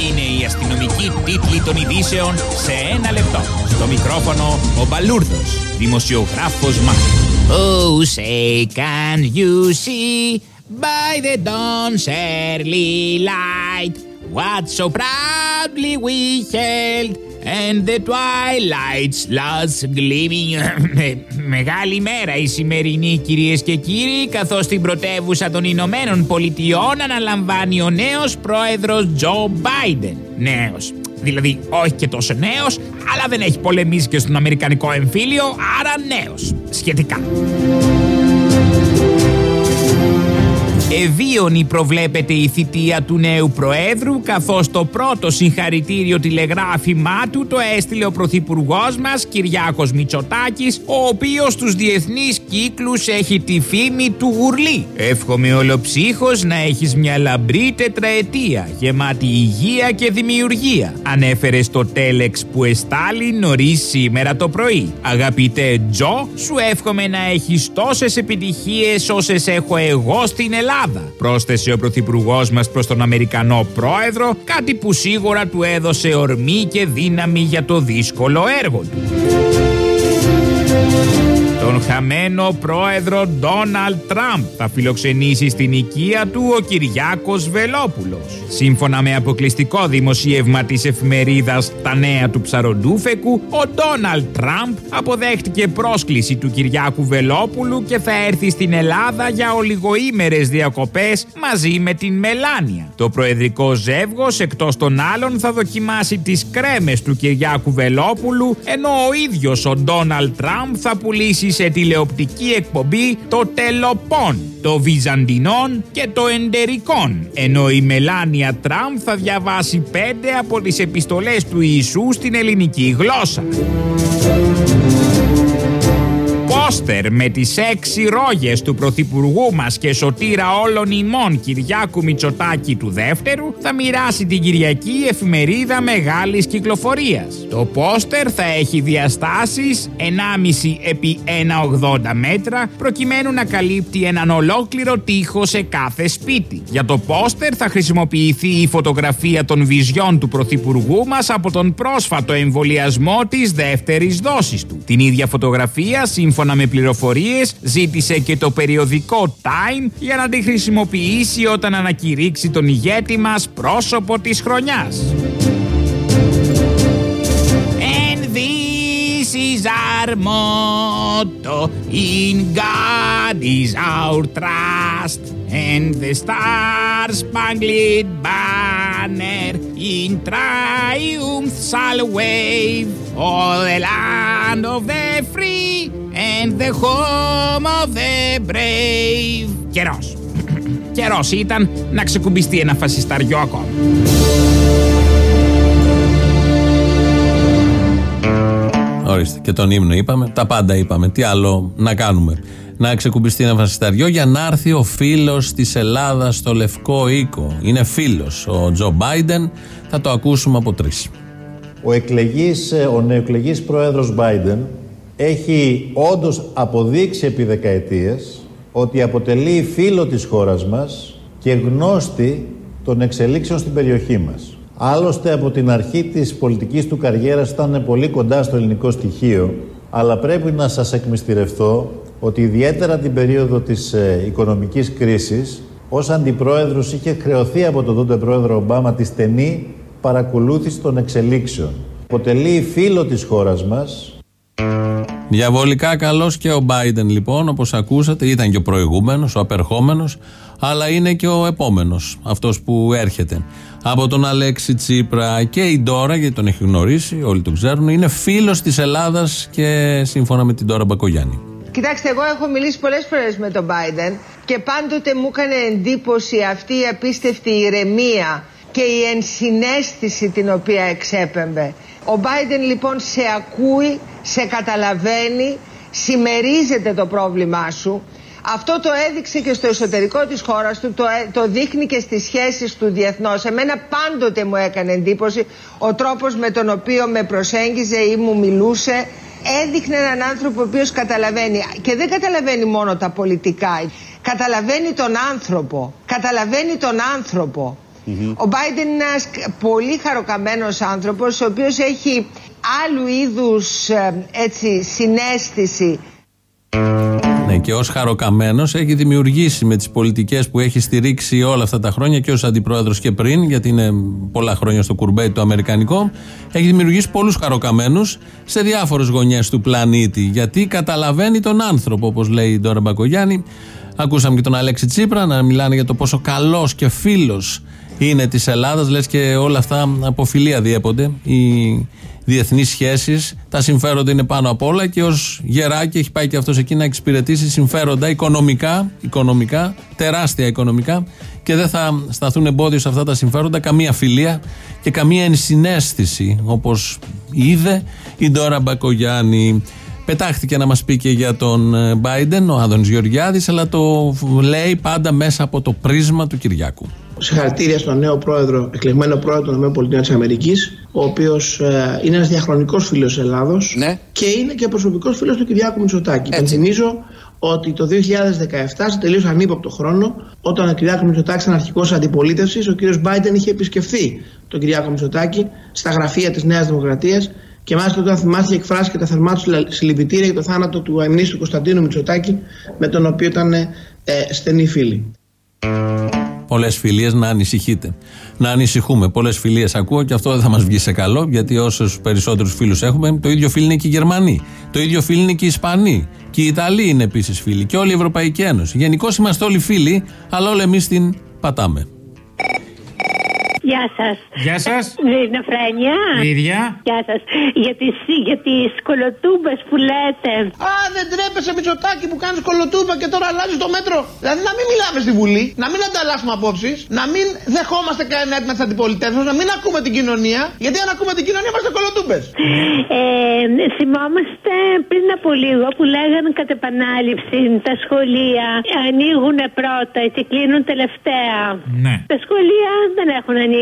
Είναι η αστυνομική τίτλη των ειδήσεων σε ένα λεπτό. Στο μικρόφωνο ο Μπαλούρδος, δημοσιογράφος Μάρκος. Oh, say, can you see; By the dawn's early light what so proudly we held and the twilight's last gleaming. Ε, Μεγάλη μέρα η σημερινή κυρίες και κύριοι καθώς στην πρωτεύουσα των Ηνωμένων Πολιτειών αναλαμβάνει ο νέος πρόεδρος Τζο Μπάιντεν. Νέος. Δηλαδή όχι και τόσο νέος αλλά δεν έχει πολεμήσει και στον Αμερικανικό εμφύλιο άρα νέος. Σχετικά. Ευίωνη προβλέπεται η θητεία του νέου Προέδρου, καθώς το πρώτο συγχαρητήριο τηλεγράφημά του το έστειλε ο Πρωθυπουργός μας, Κυριάκος Μητσοτάκης, ο οποίος στους διεθνείς κύκλους έχει τη φήμη του γουρλή. Εύχομαι ολοψύχως να έχεις μια λαμπρή τετραετία, γεμάτη υγεία και δημιουργία, ανέφερε στο τέλεξ που εστάλει νωρίς σήμερα το πρωί. Αγαπητέ Τζο, σου εύχομαι να έχεις τόσες επιτυχίες όσες έχω εγώ στην Ελλάδα. Πρόσθεσε ο Πρωθυπουργός μας προς τον Αμερικανό Πρόεδρο, κάτι που σίγουρα του έδωσε ορμή και δύναμη για το δύσκολο έργο του. Τον χαμένο πρόεδρο Ντόναλτ Τραμπ θα φιλοξενήσει στην οικία του ο Κυριάκος Βελόπουλος. Σύμφωνα με αποκλειστικό δημοσίευμα της εφημερίδας «Τα νέα του Ψαροντούφεκου», ο Ντόναλτ Τραμπ αποδέχτηκε πρόσκληση του Κυριάκου Βελόπουλου και θα έρθει στην Ελλάδα για ολιγοήμερες διακοπές μαζί με την Μελάνια. Το προεδρικό ζεύγος εκτός των άλλων θα δοκιμάσει τις κρέμες του Κυριάκου Βελόπουλου ενώ ο ίδιος ο Ντόναλτ Τραμπ θα πουλήσει σε τηλεοπτική εκπομπή το Τελοπών, το Βυζαντινών και το Εντερικών, ενώ η Μελάνια Τραμπ θα διαβάσει πέντε από τις επιστολές του Ιησού στην ελληνική γλώσσα πόστερ με τις έξι ρόγες του Πρωθυπουργού μας και σωτήρα όλων ημών Κυριάκου Μητσοτάκη του δεύτερου θα μοιράσει την Κυριακή εφημερίδα μεγάλης κυκλοφορίας. Το πόστερ θα έχει διαστάσεις 1,5 επί 1,80 μέτρα προκειμένου να καλύπτει έναν ολόκληρο τοίχο σε κάθε σπίτι. Για το πόστερ θα χρησιμοποιηθεί η φωτογραφία των βυζιών του Πρωθυπουργού μας από τον πρόσφατο εμβολιασμό της δεύτερης δόσης του. Την ίδια φωτογραφία σύμφωνα με πληροφορίες ζήτησε και το περιοδικό Time για να τη χρησιμοποιήσει όταν ανακηρύξει τον ηγέτη μας πρόσωπο της χρονιάς. And this is our motto, in God is our trust, and the star-spangled banner in triumph shall wave all the land of the free and the home of the brave. Καιρός. Καιρός ήταν να ξεκουμπιστεί ένα φασισταριό ακόμα. Ορίστε, και τον ύμνο είπαμε, τα πάντα είπαμε. Τι άλλο να κάνουμε; Να ξεκουμπιστεί ένα φασισταριό για να έρθει ο φίλος της Ελλάδας στο Λευκό Οίκο. Είναι φίλος ο Τζο Μπάιντεν. Θα το ακούσουμε από τρεις. Ο, εκλεγής, ο νεοεκλεγής πρόεδρος Biden έχει όντως αποδείξει επί δεκαετίες ότι αποτελεί φίλο της χώρας μας και γνώστη των εξελίξεων στην περιοχή μας. Άλλωστε από την αρχή της πολιτικής του καριέρας ήταν πολύ κοντά στο ελληνικό στοιχείο, αλλά πρέπει να σας εκμυστηρευτώ ότι ιδιαίτερα την περίοδο της ε, οικονομικής κρίσης, ως αντιπρόεδρος είχε χρεωθεί από τον τότε πρόεδρο Ομπάμα τη στενή παρακολούθηση των εξελίξεων. Αποτελεί φίλο της χώρας μας, Διαβολικά καλός και ο Biden λοιπόν, όπως ακούσατε, ήταν και ο προηγούμενος, ο απερχόμενος, αλλά είναι και ο επόμενος, αυτός που έρχεται. Από τον Αλέξη Τσίπρα και η Ντόρα, γιατί τον έχει γνωρίσει, όλοι τον ξέρουν, είναι φίλος της Ελλάδας και σύμφωνα με την Ντόρα Μπακογιάννη. Κοιτάξτε, εγώ έχω μιλήσει πολλές φορές με τον Biden και πάντοτε μου έκανε εντύπωση αυτή η απίστευτη ηρεμία και η ενσυναίσθηση την οποία εξέπεμπε. Ο Biden λοιπόν σε ακούει, σε καταλαβαίνει, συμμερίζεται το πρόβλημά σου. Αυτό το έδειξε και στο εσωτερικό της χώρας του, το, το δείχνει και στις σχέσεις του διεθνώς. Εμένα πάντοτε μου έκανε εντύπωση ο τρόπος με τον οποίο με προσέγγιζε ή μου μιλούσε. Έδειχνε έναν άνθρωπο ο οποίος καταλαβαίνει και δεν καταλαβαίνει μόνο τα πολιτικά. Καταλαβαίνει τον άνθρωπο. Καταλαβαίνει τον άνθρωπο. Ο Biden είναι ένας πολύ χαροκαμένος άνθρωπος ο οποίος έχει άλλου είδους ε, έτσι συνέστηση ναι, και ως χαροκαμένος έχει δημιουργήσει με τις πολιτικές που έχει στηρίξει όλα αυτά τα χρόνια και ως αντιπρόεδρος και πριν, γιατί είναι πολλά χρόνια στο κουρμπέι το Αμερικανικό, έχει δημιουργήσει πολλούς χαροκαμένους σε διάφορες γωνιές του πλανήτη. Γιατί καταλαβαίνει τον άνθρωπο, όπως λέει η Ντόρα Μπακογιάννη. Ακούσαμε και τον Αλέξη Τσίπρα να μιλάνε για το πόσο καλός και φίλος είναι της Ελλάδας, λες και όλα αυτά από φιλία διέπονται. Η, διεθνείς σχέσεις. Τα συμφέροντα είναι πάνω απ' όλα και ως γεράκι έχει πάει και αυτός εκεί να εξυπηρετήσει συμφέροντα οικονομικά, οικονομικά, τεράστια οικονομικά και δεν θα σταθούν εμπόδιο σε αυτά τα συμφέροντα καμία φιλία και καμία ενσυναίσθηση όπως είδε η Ντόρα Μπακογιάννη. Πετάχτηκε να μας πει και για τον Biden, ο Άδωνης Γεωργιάδης, αλλά το λέει πάντα μέσα από το πρίσμα του Κυριάκου. Συγχαρητήρια στον νέο πρόεδρο, εκλεγμένο πρόεδρο των ΗΠΑ, ο οποίος ε, είναι ένας διαχρονικός φίλος της Ελλάδος Ναι. και είναι και προσωπικός φίλος του Κυριάκου Μητσοτάκη. Πενθυμίζω ότι το 2017, σε τελείως ανύποπτο χρόνο, όταν ο Κυριάκος Μητσοτάκης ήταν αρχικός αντιπολίτευσης, ο κ. Μπάιντεν είχε επισκεφθεί τον Κυριάκο Μητσοτάκη στα γραφεία της Νέας Δημοκρατίας και μάλιστα όταν θυμάται είχε εκφράσει και τα θερμά του συλληπιτήρια για το θάνατο του αιμνίστου Κωνσταντίνου Μητσοτάκη, με τον οποίο ήταν ε, στενοί φίλοι. Πολλές φιλίες να ανησυχείτε. Να ανησυχούμε. Πολλές φιλίες ακούω και αυτό δεν θα μας βγει σε καλό, γιατί όσους περισσότερους φίλους έχουμε, το ίδιο φίλοι είναι και οι Γερμανοί. Το ίδιο φίλοι είναι και οι Ισπανοί. Και οι Ιταλοί είναι επίσης φίλοι. Και όλη η Ευρωπαϊκή Ένωση. Γενικώς είμαστε όλοι φίλοι, αλλά όλοι εμείς την πατάμε. Γεια σας. Γεια σας. Ελληνοφρένια. Ίδια. Γεια σας. Για τις για τις κολοτούμπες που λέτε. Α, δεν τρέπεσαι Μητσοτάκη που κάνεις κολοτούπα και τώρα αλλάζεις το μέτρο. Δηλαδή να μην μιλάμε στη Βουλή, να μην ανταλλάσσουμε απόψεις, να μην δεχόμαστε κανένα έτοιμα τη αντιπολιτεύσεω, να μην ακούμε την κοινωνία. Γιατί αν ακούμε την κοινωνία είμαστε κολοτούπε. Ε, θυμόμαστε πριν από λίγο που λέγανε κατ' επανάληψη τα σχολεία ανοίγουν πρώτα και κλείνουν τελευταία. Ναι. Τα σχολεία δεν έχουν ανοίξει.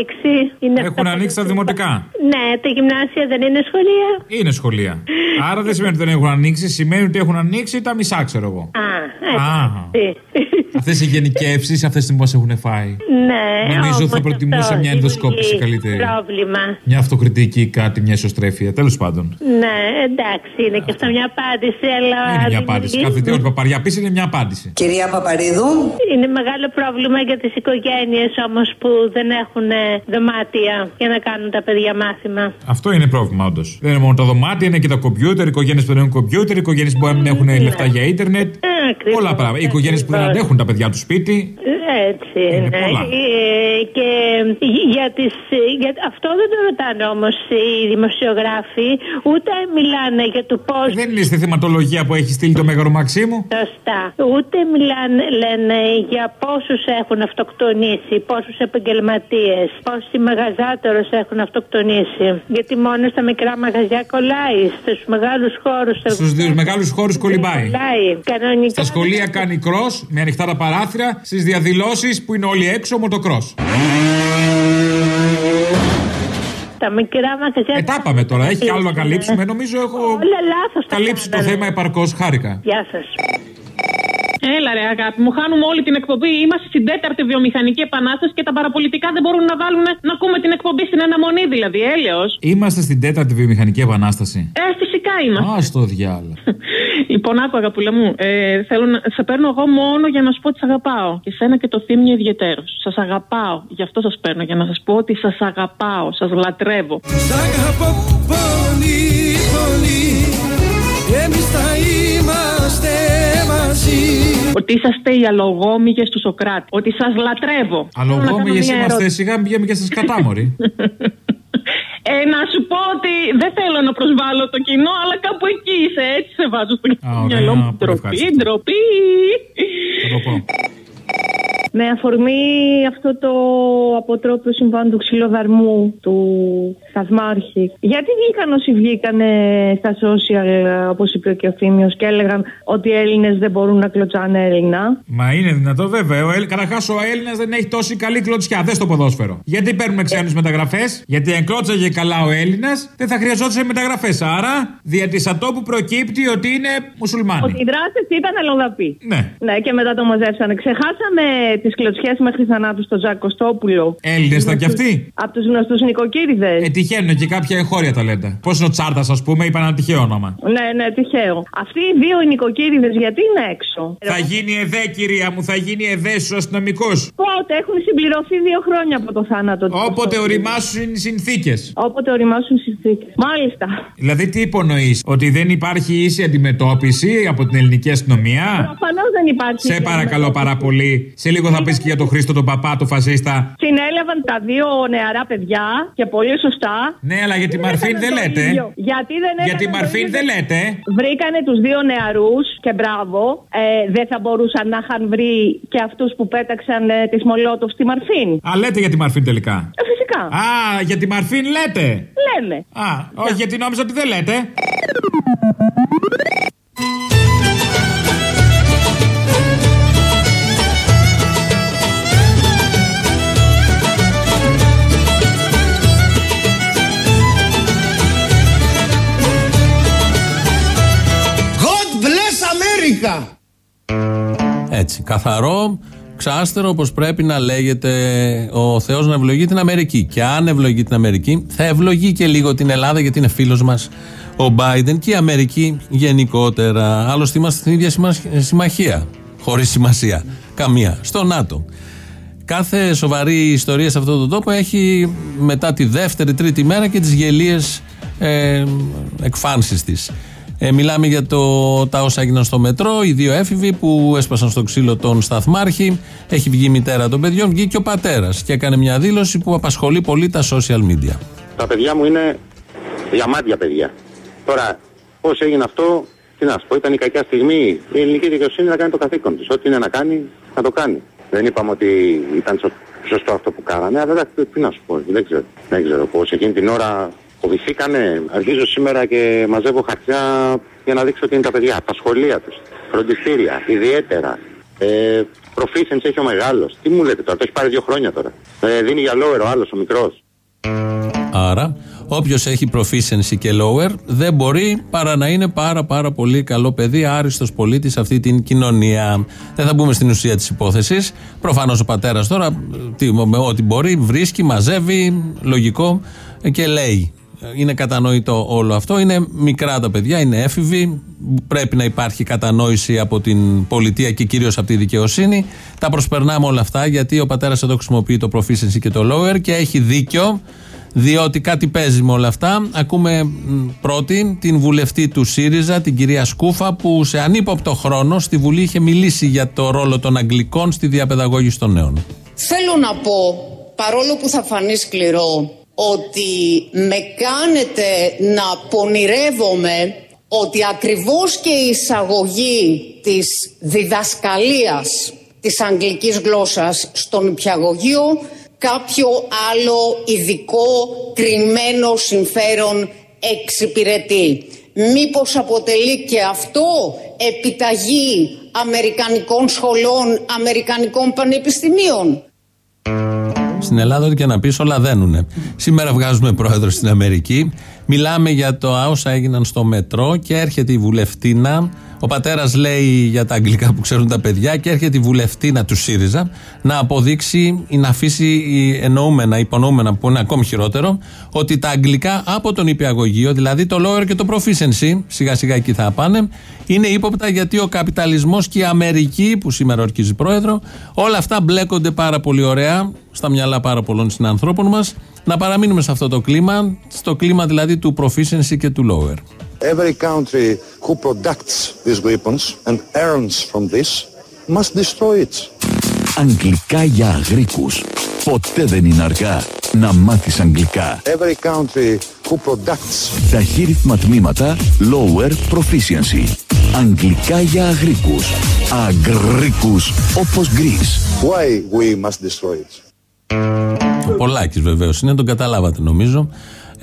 Είναι Έχουν αυτά- ανοίξει τα δημοτικά; Ναι, τα γυμνάσια δεν είναι σχολεία. Είναι σχολεία. Άρα δεν σημαίνει ότι δεν έχουν ανοίξει, σημαίνει ότι έχουν ανοίξει τα μισά, ξέρω εγώ. Α, Α. έτσι. Αυτές οι γενικεύσεις, αυτές τις μα έχουν φάει. Ναι, Νομίζω όμως θα προτιμούσα αυτό μια ενδοσκόπηση δημιουργεί καλύτερη. Πρόβλημα. Μια αυτοκριτική ή κάτι, μια ισοστρέφεια. Τέλος πάντων. Ναι, εντάξει, είναι και αυτό μια απάντηση, αλλά. Είναι μια απάντηση. δημιουργεί- Κάθε τι ό,τι παπαριά πει είναι μια απάντηση. Κυρία Παπαρίδου. Είναι μεγάλο πρόβλημα για τις οικογένειες όμως που δεν έχουν ε, δωμάτια για να κάνουν τα παιδιά μάθημα. Αυτό είναι πρόβλημα, όντως. Δεν είναι μόνο τα δωμάτια, είναι και τα κομπιούτερ, οικογένειες που δεν έχουν κομπιούτερ, οικογένειες που μπορεί να μην έχουν λεφτά για ίντερνετ. Ε, ακριβώς, Πολλά πράγματα. Οι οικογένειες που δεν ακριβώς. αντέχουν τα παιδιά τους σπίτι. Έτσι Είναι είναι. πολλά. Ε, και για τις, για, αυτό δεν το ρωτάνε όμως οι δημοσιογράφοι, ούτε μιλάνε για το πώ. Δεν είναι στη θεματολογία που έχει στείλει το Μέγαρο Μαξίμου. Σωστά. Ούτε μιλάνε, λένε για πόσους έχουν αυτοκτονήσει, πόσους επαγγελματίες, Όσοι μεγαζάτερο έχουν αυτοκτονήσει. Γιατί μόνος στα μικρά μαγαζιά κολλάει. Στους μεγάλους χώρους. Στους δύο μεγάλους χώρους κολυμπάει. Κανονικά... Στα σχολεία κάνει κρό με ανοιχτά τα παράθυρα. Στις διαδηλώσεις που είναι όλοι έξω μοτοκρός. Τα μικρά μαγαζιά. Ετάπαμε τώρα, έχει άλλο να ε, καλύψουμε. Ε, νομίζω έχω. Καλύψει το θέμα επαρκώς. Χάρηκα. Γεια σας. Έλα ρε αγάπη μου, χάνουμε όλη την εκπομπή. Είμαστε στην τέταρτη βιομηχανική επανάσταση και τα παραπολιτικά δεν μπορούν να βάλουν να ακούμε την εκπομπή στην αναμονή δηλαδή. Έλεος. Είμαστε στην τέταρτη βιομηχανική επανάσταση. Ε, φυσικά είμαστε. Α το διάλογο. Λοιπόν, άκου αγαπούλα μου. Ε, θέλω να σε παίρνω εγώ μόνο για να σου πω ότι σα αγαπάω. Και σένα και το θύμιο ιδιαίτερος. Σας αγαπάω. Γι' αυτό σας παίρνω. Για να σας πω ότι σας αγαπάω. Σας λατρεύω. Σ' αγαπώ πολύ πολύ Εμείς θα είμαστε μαζί Ότι είσαστε οι αλογόμυγε του Σοκράτη. Ότι σας λατρεύω. Θέλω να κάνω Αλογόμηγες μια είμαστε. ερώτηση. Σιγά μην πηγαίνουμε και στα σκατάμοροι. Ε, να σου πω ότι δεν θέλω να προσβάλλω το κοινό, αλλά κάπου εκεί είσαι. Έτσι σε βάζω στο ωραία, μυαλό μου. πολύ Ντροπή, ευχάριστο. ντροπή. Θα το πω. Με αφορμή αυτό το αποτρόπιο συμβάν του ξυλοδαρμού του Σταθμάρχη. Γιατί βγήκαν όσοι βγήκαν στα social, όπως είπε και ο Θήμιος, και έλεγαν ότι οι Έλληνες δεν μπορούν να κλωτσάνε Έλληνα; Μα είναι δυνατό, βέβαια. Ο Έλλη... Καταρχάς, ο Έλληνας δεν έχει τόση καλή κλωτσιά. Δες το ποδόσφαιρο. Γιατί παίρνουμε ξένου μεταγραφές; Γιατί αν κλώτσαγε καλά ο Έλληνας, δεν θα χρειαζόταν μεταγραφές. Άρα, δια της ατόπου προκύπτει ότι είναι μουσουλμάνοι. Ότι οι δράστες ήταν αλλοδαποί. Ναι. Ναι, και μετά το μαζέψανε. Ξεχάσαμε τις κλωτσιές μέχρι θανάτου στον Τζακ Κωστόπουλο. Έλληνες ήταν κι αυτοί; Από τους γνωστούς νοικοκύριδες. Ε, τυχαίνουν και κάποια εγχώρια ταλέντα. Πώς είναι ο Τσάρτας, ας πούμε, είπα ένα τυχαίο όνομα. Ναι, ναι, τυχαίο. Αυτοί οι δύο νοικοκύριδες γιατί είναι έξω; Θα γίνει εδέ, κυρία μου, θα γίνει εδέ στους αστυνομικούς. Πότε έχουν συμπληρωθεί δύο χρόνια από το θάνατο τους. Όποτε οριμάσουν οι συνθήκες. Όποτε οριμάσουν συνθήκες. Μάλιστα. Δηλαδή, τι υπονοείς, Ότι δεν υπάρχει ίση αντιμετώπιση από την ελληνική αστυνομία; Προφανώς δεν υπάρχει. Σε παρακαλώ πάρα πολύ. Σε λίγο θα πεις και για τον Χρήστο τον παπά, τον φασίστα. Συνέλαβαν τα δύο νεαρά παιδιά και πολύ σωστά Ναι, αλλά για τη Μαρφίν δεν λέτε. Γιατί δεν Για τη έκαναν το Μαρφίν ίδιο. δεν λέτε. Βρήκανε τους δύο νεαρούς και μπράβο. Ε, δεν θα μπορούσαν να είχαν βρει και αυτούς που πέταξαν ε, τη Μολότοφ στη Μαρφίν. Α, λέτε για τη Μαρφίν τελικά. Ε, φυσικά. Α, για τη Μαρφίν λέτε. Λέμε. Α, όχι, γιατί νόμιζα ότι δεν λέτε. Έτσι, καθαρό, ξάστερο όπως πρέπει να λέγεται ο Θεός να ευλογεί την Αμερική. Και αν ευλογεί την Αμερική, θα ευλογεί και λίγο την Ελλάδα γιατί είναι φίλος μας ο Biden και η Αμερική γενικότερα. Άλλωστε είμαστε στην ίδια συμμα- συμμαχία, χωρίς σημασία, καμία, στο ΝΑΤΟ. Κάθε σοβαρή ιστορία σε αυτόν τον τόπο έχει μετά τη δεύτερη, τρίτη μέρα και τις γελίες ε, εκφάνσεις της. Ε, μιλάμε για το, τα όσα έγιναν στο μετρό, οι δύο έφηβοι που έσπασαν στο ξύλο τον σταθμάρχη. Έχει βγει η μητέρα των παιδιών, βγήκε ο πατέρας και έκανε μια δήλωση που απασχολεί πολύ τα social media. Τα παιδιά μου είναι διαμάντια παιδιά. Τώρα, πώς έγινε αυτό, τι να σου πω, ήταν η κακιά στιγμή. Η ελληνική δικαιοσύνη να κάνει το καθήκον της. Ό,τι είναι να κάνει, να το κάνει. Δεν είπαμε ότι ήταν σω- σωστό αυτό που κάνανε, αλλά δεν- τι να σου πω, δεν ξέρω. Δεν ξέρω πώς. Εκείνη την ώρα φοβηθήκανε. Αρχίζω σήμερα και μαζεύω χαρτιά για να δείξω ότι είναι τα παιδιά. Τα σχολεία τους, φροντιστήρια, ιδιαίτερα. Ε, προφήσενς έχει ο μεγάλος. Τι μου λέτε τώρα, το έχει πάρει δύο χρόνια τώρα. Ε, δίνει για lower ο άλλος, ο μικρός. Άρα, όποιος έχει proficiency και lower δεν μπορεί παρά να είναι πάρα πάρα πολύ καλό παιδί, άριστος πολίτης σε αυτή την κοινωνία. Δεν θα μπούμε στην ουσία της υπόθεσης. Προφανώς ο πατέρας τώρα, τι, με ό,τι μπορεί, βρίσκει, μαζεύει, λογικό ε, και λέει. Είναι κατανοητό όλο αυτό. Είναι μικρά τα παιδιά, είναι έφηβοι. Πρέπει να υπάρχει κατανόηση από την πολιτεία και κυρίως από τη δικαιοσύνη. Τα προσπερνάμε όλα αυτά γιατί ο πατέρας εδώ χρησιμοποιεί το proficiency και το lower και έχει δίκιο. Διότι κάτι παίζει με όλα αυτά. Ακούμε μ, πρώτη την βουλευτή του ΣΥΡΙΖΑ, την κυρία Σκούφα, που σε ανύποπτο χρόνο στη Βουλή είχε μιλήσει για το ρόλο των Αγγλικών στη διαπαιδαγώγηση των νέων. Θέλω να πω, παρόλο που θα φανεί σκληρό, ότι με κάνετε να πονηρεύομαι ότι ακριβώς και η εισαγωγή της διδασκαλίας της αγγλικής γλώσσας στον υπηαγωγείο κάποιο άλλο ειδικό κρυμμένο συμφέρον εξυπηρετεί. Μήπως αποτελεί και αυτό επιταγή αμερικανικών σχολών, αμερικανικών πανεπιστημίων; Στην Ελλάδα, ό,τι και να πεις, όλα δένουνε. Σήμερα βγάζουμε πρόεδρο στην Αμερική. Μιλάμε για το όσα έγιναν στο μετρό και έρχεται η βουλευτήνα. Ο πατέρας λέει για τα αγγλικά που ξέρουν τα παιδιά και έρχεται η βουλευτήνα του ΣΥΡΙΖΑ να αποδείξει ή να αφήσει εννοούμενα, υπονοούμενα που είναι ακόμη χειρότερο, ότι τα αγγλικά από τον υπηαγωγείο, δηλαδή το lower και το proficiency, σιγά σιγά εκεί θα πάνε, είναι ύποπτα γιατί ο καπιταλισμός και η Αμερική, που σήμερα ορκίζει πρόεδρο, όλα αυτά μπλέκονται πάρα πολύ ωραία στα μυαλά πάρα πολλών συνανθρώπων μας. Να παραμείνουμε σε αυτό το κλίμα, στο κλίμα δηλαδή του proficiency και του lower. Every country who products these weapons and earns from this must destroy it. Αγγλικά για αγρίκους. Ποτέ δεν είναι αργά να μάθεις αγγλικά. Every country who products Ταχύρυθμα τμήματα Lower Proficiency. Αγγλικά για αγρίκους. Αγρίκους όπως γκρις. why we must destroy it; Ο Πολάκης βεβαίως είναι, τον καταλάβατε νομίζω.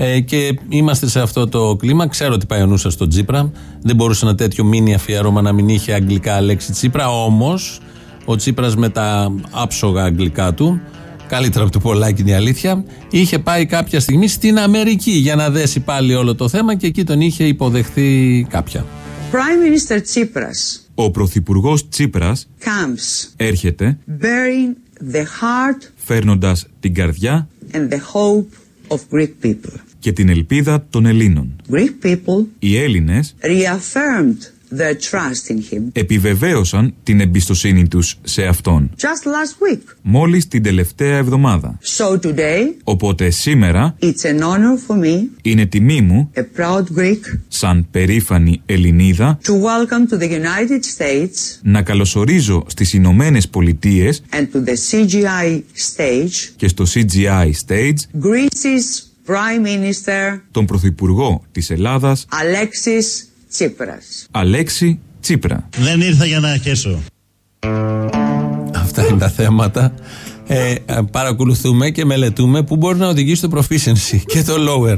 Ε, και είμαστε σε αυτό το κλίμα. Ξέρω ότι πάει ο νους σας στον Τσίπρα. Δεν μπορούσε ένα τέτοιο μίνι αφιέρωμα να μην είχε αγγλικά λέξη Τσίπρα. Όμως, ο Τσίπρας με τα άψογα αγγλικά του, καλύτερα από το Πολάκη είναι η αλήθεια, είχε πάει κάποια στιγμή στην Αμερική για να δέσει πάλι όλο το θέμα και εκεί τον είχε υποδεχθεί κάποια. Prime Minister Tsipras Ο Πρωθυπουργός Τσίπρας comes έρχεται bearing the heart φέρνοντας την καρδιά and the hope of Greek people. Και την ελπίδα των Ελλήνων. Greek people Οι Έλληνες reaffirmed their trust in him επιβεβαίωσαν την εμπιστοσύνη τους σε Αυτόν just last week. μόλις την τελευταία εβδομάδα. So today, Οπότε σήμερα it's an honor for me, είναι τιμή μου, a proud Greek, σαν περήφανη Ελληνίδα, to welcome to the United States να καλωσορίζω στις Ηνωμένες Πολιτείες and to the CGI stage και στο CGI Stage Greece's Prime Minister τον Πρωθυπουργό της Ελλάδας Alexis Tsipras. Αλέξη Τσίπρα. Δεν ήρθα για να χέσω. Αυτά είναι τα θέματα. Ε, παρακολουθούμε και μελετούμε που μπορεί να οδηγήσει το proficiency και το lower.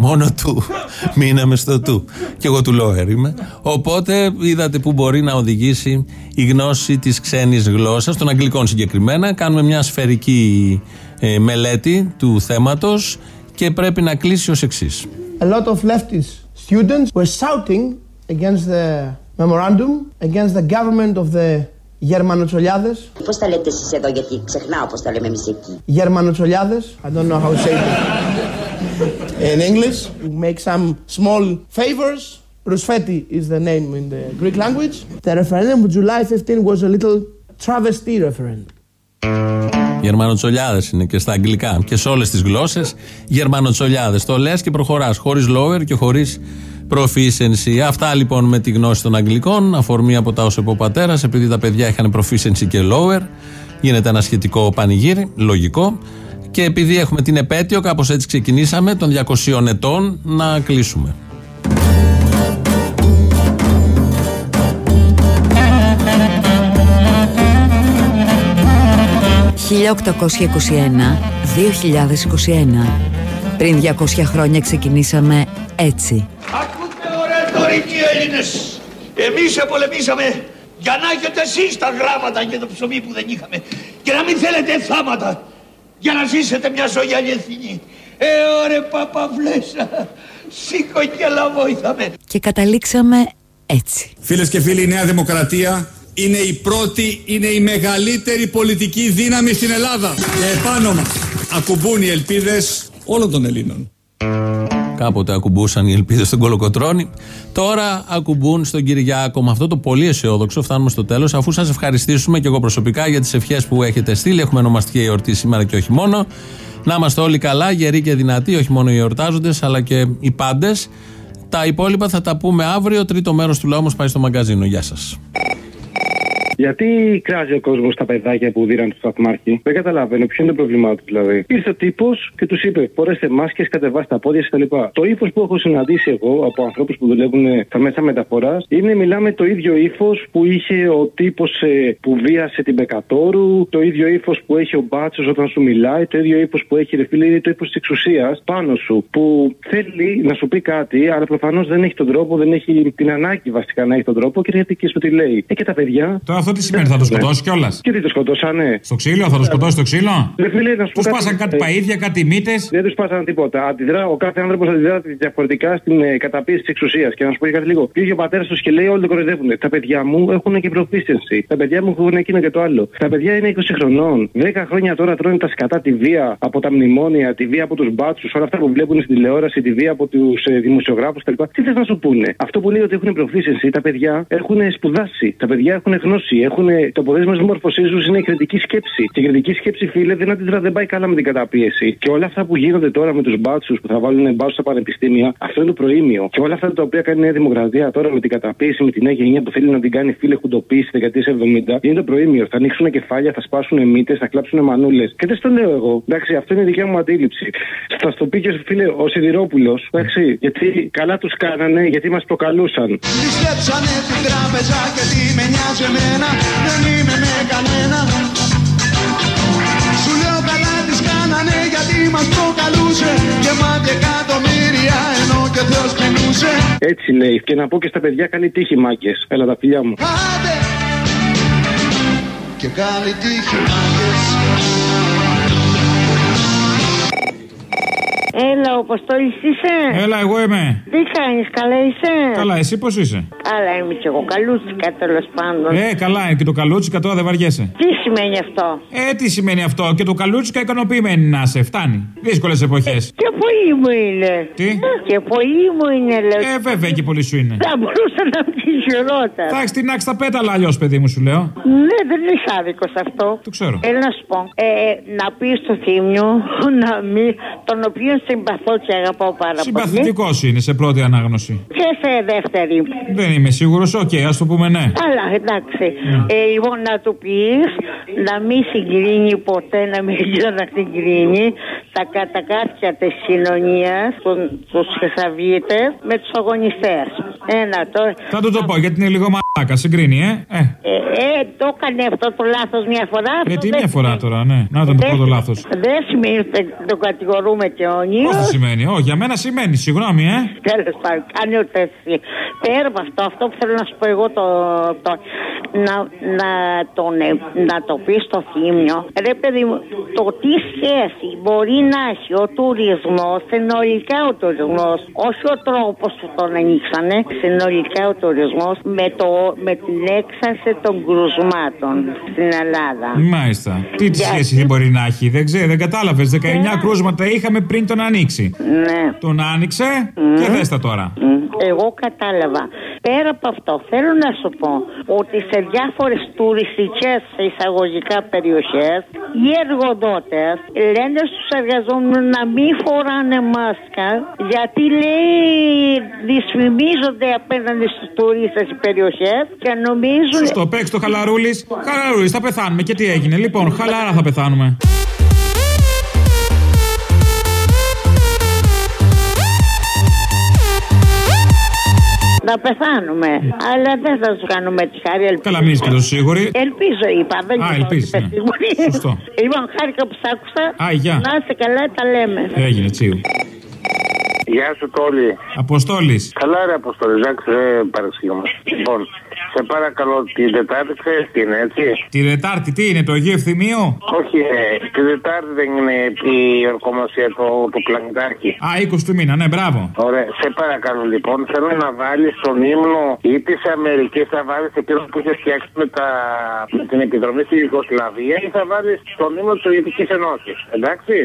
Μόνο του. Μείναμε στο του. Και εγώ του lower είμαι. Οπότε είδατε που μπορεί να οδηγήσει η γνώση της ξένης γλώσσας, των αγγλικών συγκεκριμένα. Κάνουμε μια σφαιρική ε, μελέτη του θέματος και πρέπει να κλείσει ως εξής. A lot of leftist students were shouting against the memorandum, against the government of the Γερμανοτσολιάδες. Πώς τα λέτε εσείς εδώ, γιατί ξεχνάω πώς τα λέμε εμείς εκεί. Γερμανοτσολιάδες. I don't know how to say it in English. We make some small favors. Rousfeti is the name in the Greek language. The referendum of July 15 was a little travesty referendum. Γερμανοτσολιάδες είναι και στα αγγλικά και σε όλες τις γλώσσες. Γερμανοτσολιάδες. Το λες και προχωράς χωρίς lower και χωρίς proficiency. Αυτά λοιπόν με τη γνώση των αγγλικών. Αφορμή από τα όσο είπε ο πατέρας, επειδή τα παιδιά είχαν proficiency και lower. Γίνεται ένα σχετικό πανηγύρι, λογικό. Και επειδή έχουμε την επέτειο, κάπως έτσι ξεκινήσαμε, των 200 ετών, να κλείσουμε. 1821-2021. Πριν 200 χρόνια ξεκινήσαμε έτσι. Ακούτε ωραία τωρικοί Έλληνες. Εμείς επολεμήσαμε για να έχετε εσείς τα γράμματα και το ψωμί που δεν είχαμε. Και να μην θέλετε θάματα για να ζήσετε μια ζωή αληθινή. Ε, ωραία παπαβλέσα. Σήκω και λαβόηθα με. Και καταλήξαμε έτσι. Φίλες και φίλοι, η Νέα Δημοκρατία είναι η πρώτη, είναι η μεγαλύτερη πολιτική δύναμη στην Ελλάδα. Και επάνω μας ακουμπούν οι ελπίδες όλων των Ελλήνων. Κάποτε ακουμπούσαν οι ελπίδες στον Κολοκοτρόνη. Τώρα ακουμπούν στον Κυριάκο. Με αυτό το πολύ αισιόδοξο φτάνουμε στο τέλος. Αφού σας ευχαριστήσουμε και εγώ προσωπικά για τις ευχές που έχετε στείλει. Έχουμε ονομαστική εορτή σήμερα και όχι μόνο. Να είμαστε όλοι καλά, γεροί και δυνατοί, όχι μόνο οι εορτάζοντες, αλλά και οι πάντες. Τα υπόλοιπα θα τα πούμε αύριο. Τρίτο μέρος του λαού μας πάει στο μαγκαζίνο. Γεια σας. Γιατί κράζει ο κόσμος τα παιδάκια που δίναν του σταθμάρχη; Δεν καταλαβαίνω ποιο είναι το πρόβλημά τους δηλαδή. Ήρθε ο τύπος και τους είπε: Φορέστε μάσκες, κατεβάστε τα πόδια κτλ. Το ύφος που έχω συναντήσει εγώ από ανθρώπους που δουλεύουν στα μέσα μεταφοράς είναι μιλάμε το ίδιο ύφος που είχε ο τύπος που βίασε την Πεκατόρου, το ίδιο ύφος που έχει ο Μπάτσος όταν σου μιλάει, το ίδιο ύφος που έχει ρε φίλε, είναι το ύφος της εξουσίας πάνω σου που θέλει να σου πει κάτι, αλλά προφανώς δεν έχει τον τρόπο, δεν έχει την ανάγκη βασικά να έχει τον τρόπο και γιατί και σου τι λέει. Ε, και τα παιδιά Τώρα αυτό τι σημαίνει, θα το σκοτώσει κιόλας; Και τι το σκοτώσανε; Στο ξύλο, θα το σκοτώσει στο ξύλο; Ρε φίλε, να σου Τους πω σπάσαν κάτι παίδια, κάτι μύτες; Δεν τους σπάσαν τίποτα. Αντιδρά, ο κάθε άνθρωπος αντιδρά διαφορετικά στην ε, καταπίεση της εξουσίας. Και να σου πω και κάτι λίγο. Πήγε ο πατέρας τους και λέει: Όλοι το κοροϊδεύουν. Τα παιδιά μου έχουν και proficiency. Τα παιδιά μου έχουν εκείνο και το άλλο. Τα παιδιά είναι 20 χρονών. 10 χρόνια τώρα τρώνε τα σκατά τη βία από τα μνημόνια, τη βία από τους μπάτσους, όλα αυτά που βλέπουν στην τηλεόραση, τη βία από τους ε, δημοσιογράφους κτλ. Τι θες να σου πούνε; Αυτό που λέει ότι έχουν proficiency, τα παιδιά έχουν σπουδάσει. Τα παιδιά έχουν γνώση. Έχουν το αποτέλεσμα της μόρφωσή τους είναι η κριτική σκέψη. Και η κριτική σκέψη, φίλε, δεν αντιδρά, δεν πάει καλά με την καταπίεση. Και όλα αυτά που γίνονται τώρα με τους μπάτσους που θα βάλουν μπάτσους στα πανεπιστήμια, αυτό είναι το προήμιο. Και όλα αυτά τα οποία κάνει η Νέα Δημοκρατία τώρα με την καταπίεση, με τη νέα γενιά που θέλει να την κάνει φίλε χουντοποίηση δεκαετία 70, είναι το προήμιο. Θα ανοίξουν κεφάλια, θα σπάσουν μύτες, θα κλάψουν μανούλες. Και δεν στο λέω εγώ. Εντάξει, αυτό είναι η δικιά μου αντίληψη. Θα στο πει και φίλε ο Σιδηρόπουλος. Εντάξει, γιατί καλά τους κάνανε, γιατί μας προκαλούσαν. Πιστέψανε την τράπεζα και τι με νοιάζει εμένα Δεν είμαι με κανένα Σου λέω καλά τις κάνανε γιατί μας προκαλούσε Και μάτια εκατομμύρια ενώ και Θεός κρινούσε Έτσι λέει. Και να πω και στα παιδιά κάνει τύχη μάγκες. Έλα τα φιλιά μου. Άντε Και κάνει τύχη μάγκες Έλα, Αποστόλη είσαι; Έλα, εγώ είμαι. Τι κάνεις, καλά είσαι; Καλά, εσύ πώς είσαι; Καλά είμαι κι εγώ. Καλούτσικα τέλος πάντων. Ε, καλά είναι και το καλούτσικα τώρα δεν βαριέσαι. Τι σημαίνει αυτό; Ε, τι σημαίνει αυτό; Και το καλούτσικα ικανοποιημένη να σε. Φτάνει. Δύσκολες εποχές. Και πολύ μου είναι. Τι; Και πολύ μου είναι, λέω. Ε, βέβαια και πολύ σου είναι. Θα μπορούσα να πει χειρότερα. Θα έχεις την άξι τα πέταλα αλλιώς, παιδί μου, σου λέω. Ναι, δεν είναι άδικος αυτό. Το ξέρω. Έλα να σου πω. Ε, να πεις στο θύμιο να μην. τον οποίο συμπαθώ και αγαπάω πάρα πολύ. Συμπαθητικός είναι σε πρώτη ανάγνωση. Και σε δεύτερη. Δεν είμαι σίγουρος, οκ, ας το πούμε ναι. Αλλά εντάξει. Ε, λοιπόν, να του πεις να μην συγκρίνει ποτέ, να μην να συγκρίνει τα κατακάθια της κοινωνίας, τους χρυσαβίτε, με τους αγωνιστές. Ένα τώρα. Θα του το πω γιατί είναι λίγο μαλάκα, συγκρίνει, ε. ε. Ε, ε, το έκανε αυτό το λάθος μια φορά. Ε, αυτό τι δεν μια φορά τώρα, ναι. Να ήταν το δεν- πρώτο λάθος. Δεν σημαίνει ότι τον κατηγορούμε και όνει. Πώ δεν σημαίνει, Όχι, για μένα σημαίνει, συγγνώμη, ε. Τέλος πάντων, κάνει ό,τι εσύ. Πέρα από αυτό, αυτό που θέλω να σου πω εγώ το. το να, να, τον, ε, να το πεις στο θύμιο. Ρε παιδί μου, το τι σχέση μπορεί να έχει ο τουρισμός, συνολικά ο τουρισμός, όχι ο τρόπος που τον ανοίξανε, συνολικά ο τουρισμός με, το, με την έξαρση των κρουσμάτων στην Ελλάδα. Μάλιστα. Τι τη Γιατί- σχέση δεν μπορεί να έχει, δεν ξέρω, δεν κατάλαβες. 19 κρούσματα είχαμε πριν τον ανοίξει. Ναι. Τον άνοιξε και δες τα τώρα. Εγώ κατάλαβα. Πέρα από αυτό, θέλω να σου πω ότι σε διάφορες τουριστικές σε εισαγωγικά περιοχές οι εργοδότες λένε στους εργαζόμενους να μην φοράνε μάσκα γιατί λέει δυσφημίζονται απέναντι στους τουρίστες οι περιοχές και νομίζουν... Σωστό, παίξει το χαλαρούλης. Χαλαρούλης, θα πεθάνουμε. Και τι έγινε, λοιπόν, χαλαρά θα πεθάνουμε. Να πεθάνουμε. Αλλά δεν θα του κάνουμε τη χάρη. ελπίζω. Καλά, μην είσαι και τόσο σίγουρη. Ελπίζω, είπα. Δεν Α, είπα ελπίζεις, ότι ναι. είμαι σίγουρη. Σωστό. Λοιπόν, χάρηκα που σ' άκουσα. Α, γεια. Να είστε καλά, τα λέμε. Έγινε, τσίου. Γεια σου, Τόλι. Αποστόλης. Καλά, ρε Αποστόλη, εντάξει, δεν παρεξηγούμε. Λοιπόν, σε παρακαλώ, την Τετάρτη ξέρει τι είναι, έτσι. Τη Δετάρτη, τι είναι, το Αγίο Ευθυμίου; Όχι, ε, τη Τετάρτη δεν είναι η ορκομοσία του, του πλανητάρχη. Α, 20 του μήνα, ναι, μπράβο. Ωραία, σε παρακαλώ λοιπόν, θέλω να βάλεις τον ύμνο ή της Αμερικής, θα βάλεις εκείνο που είχε φτιάξει με, τα... με την επιδρομή στη Ιουγκοσλαβία ή θα βάλεις τον ύμνο τη Σοβιετική Ενώσης. Εντάξει;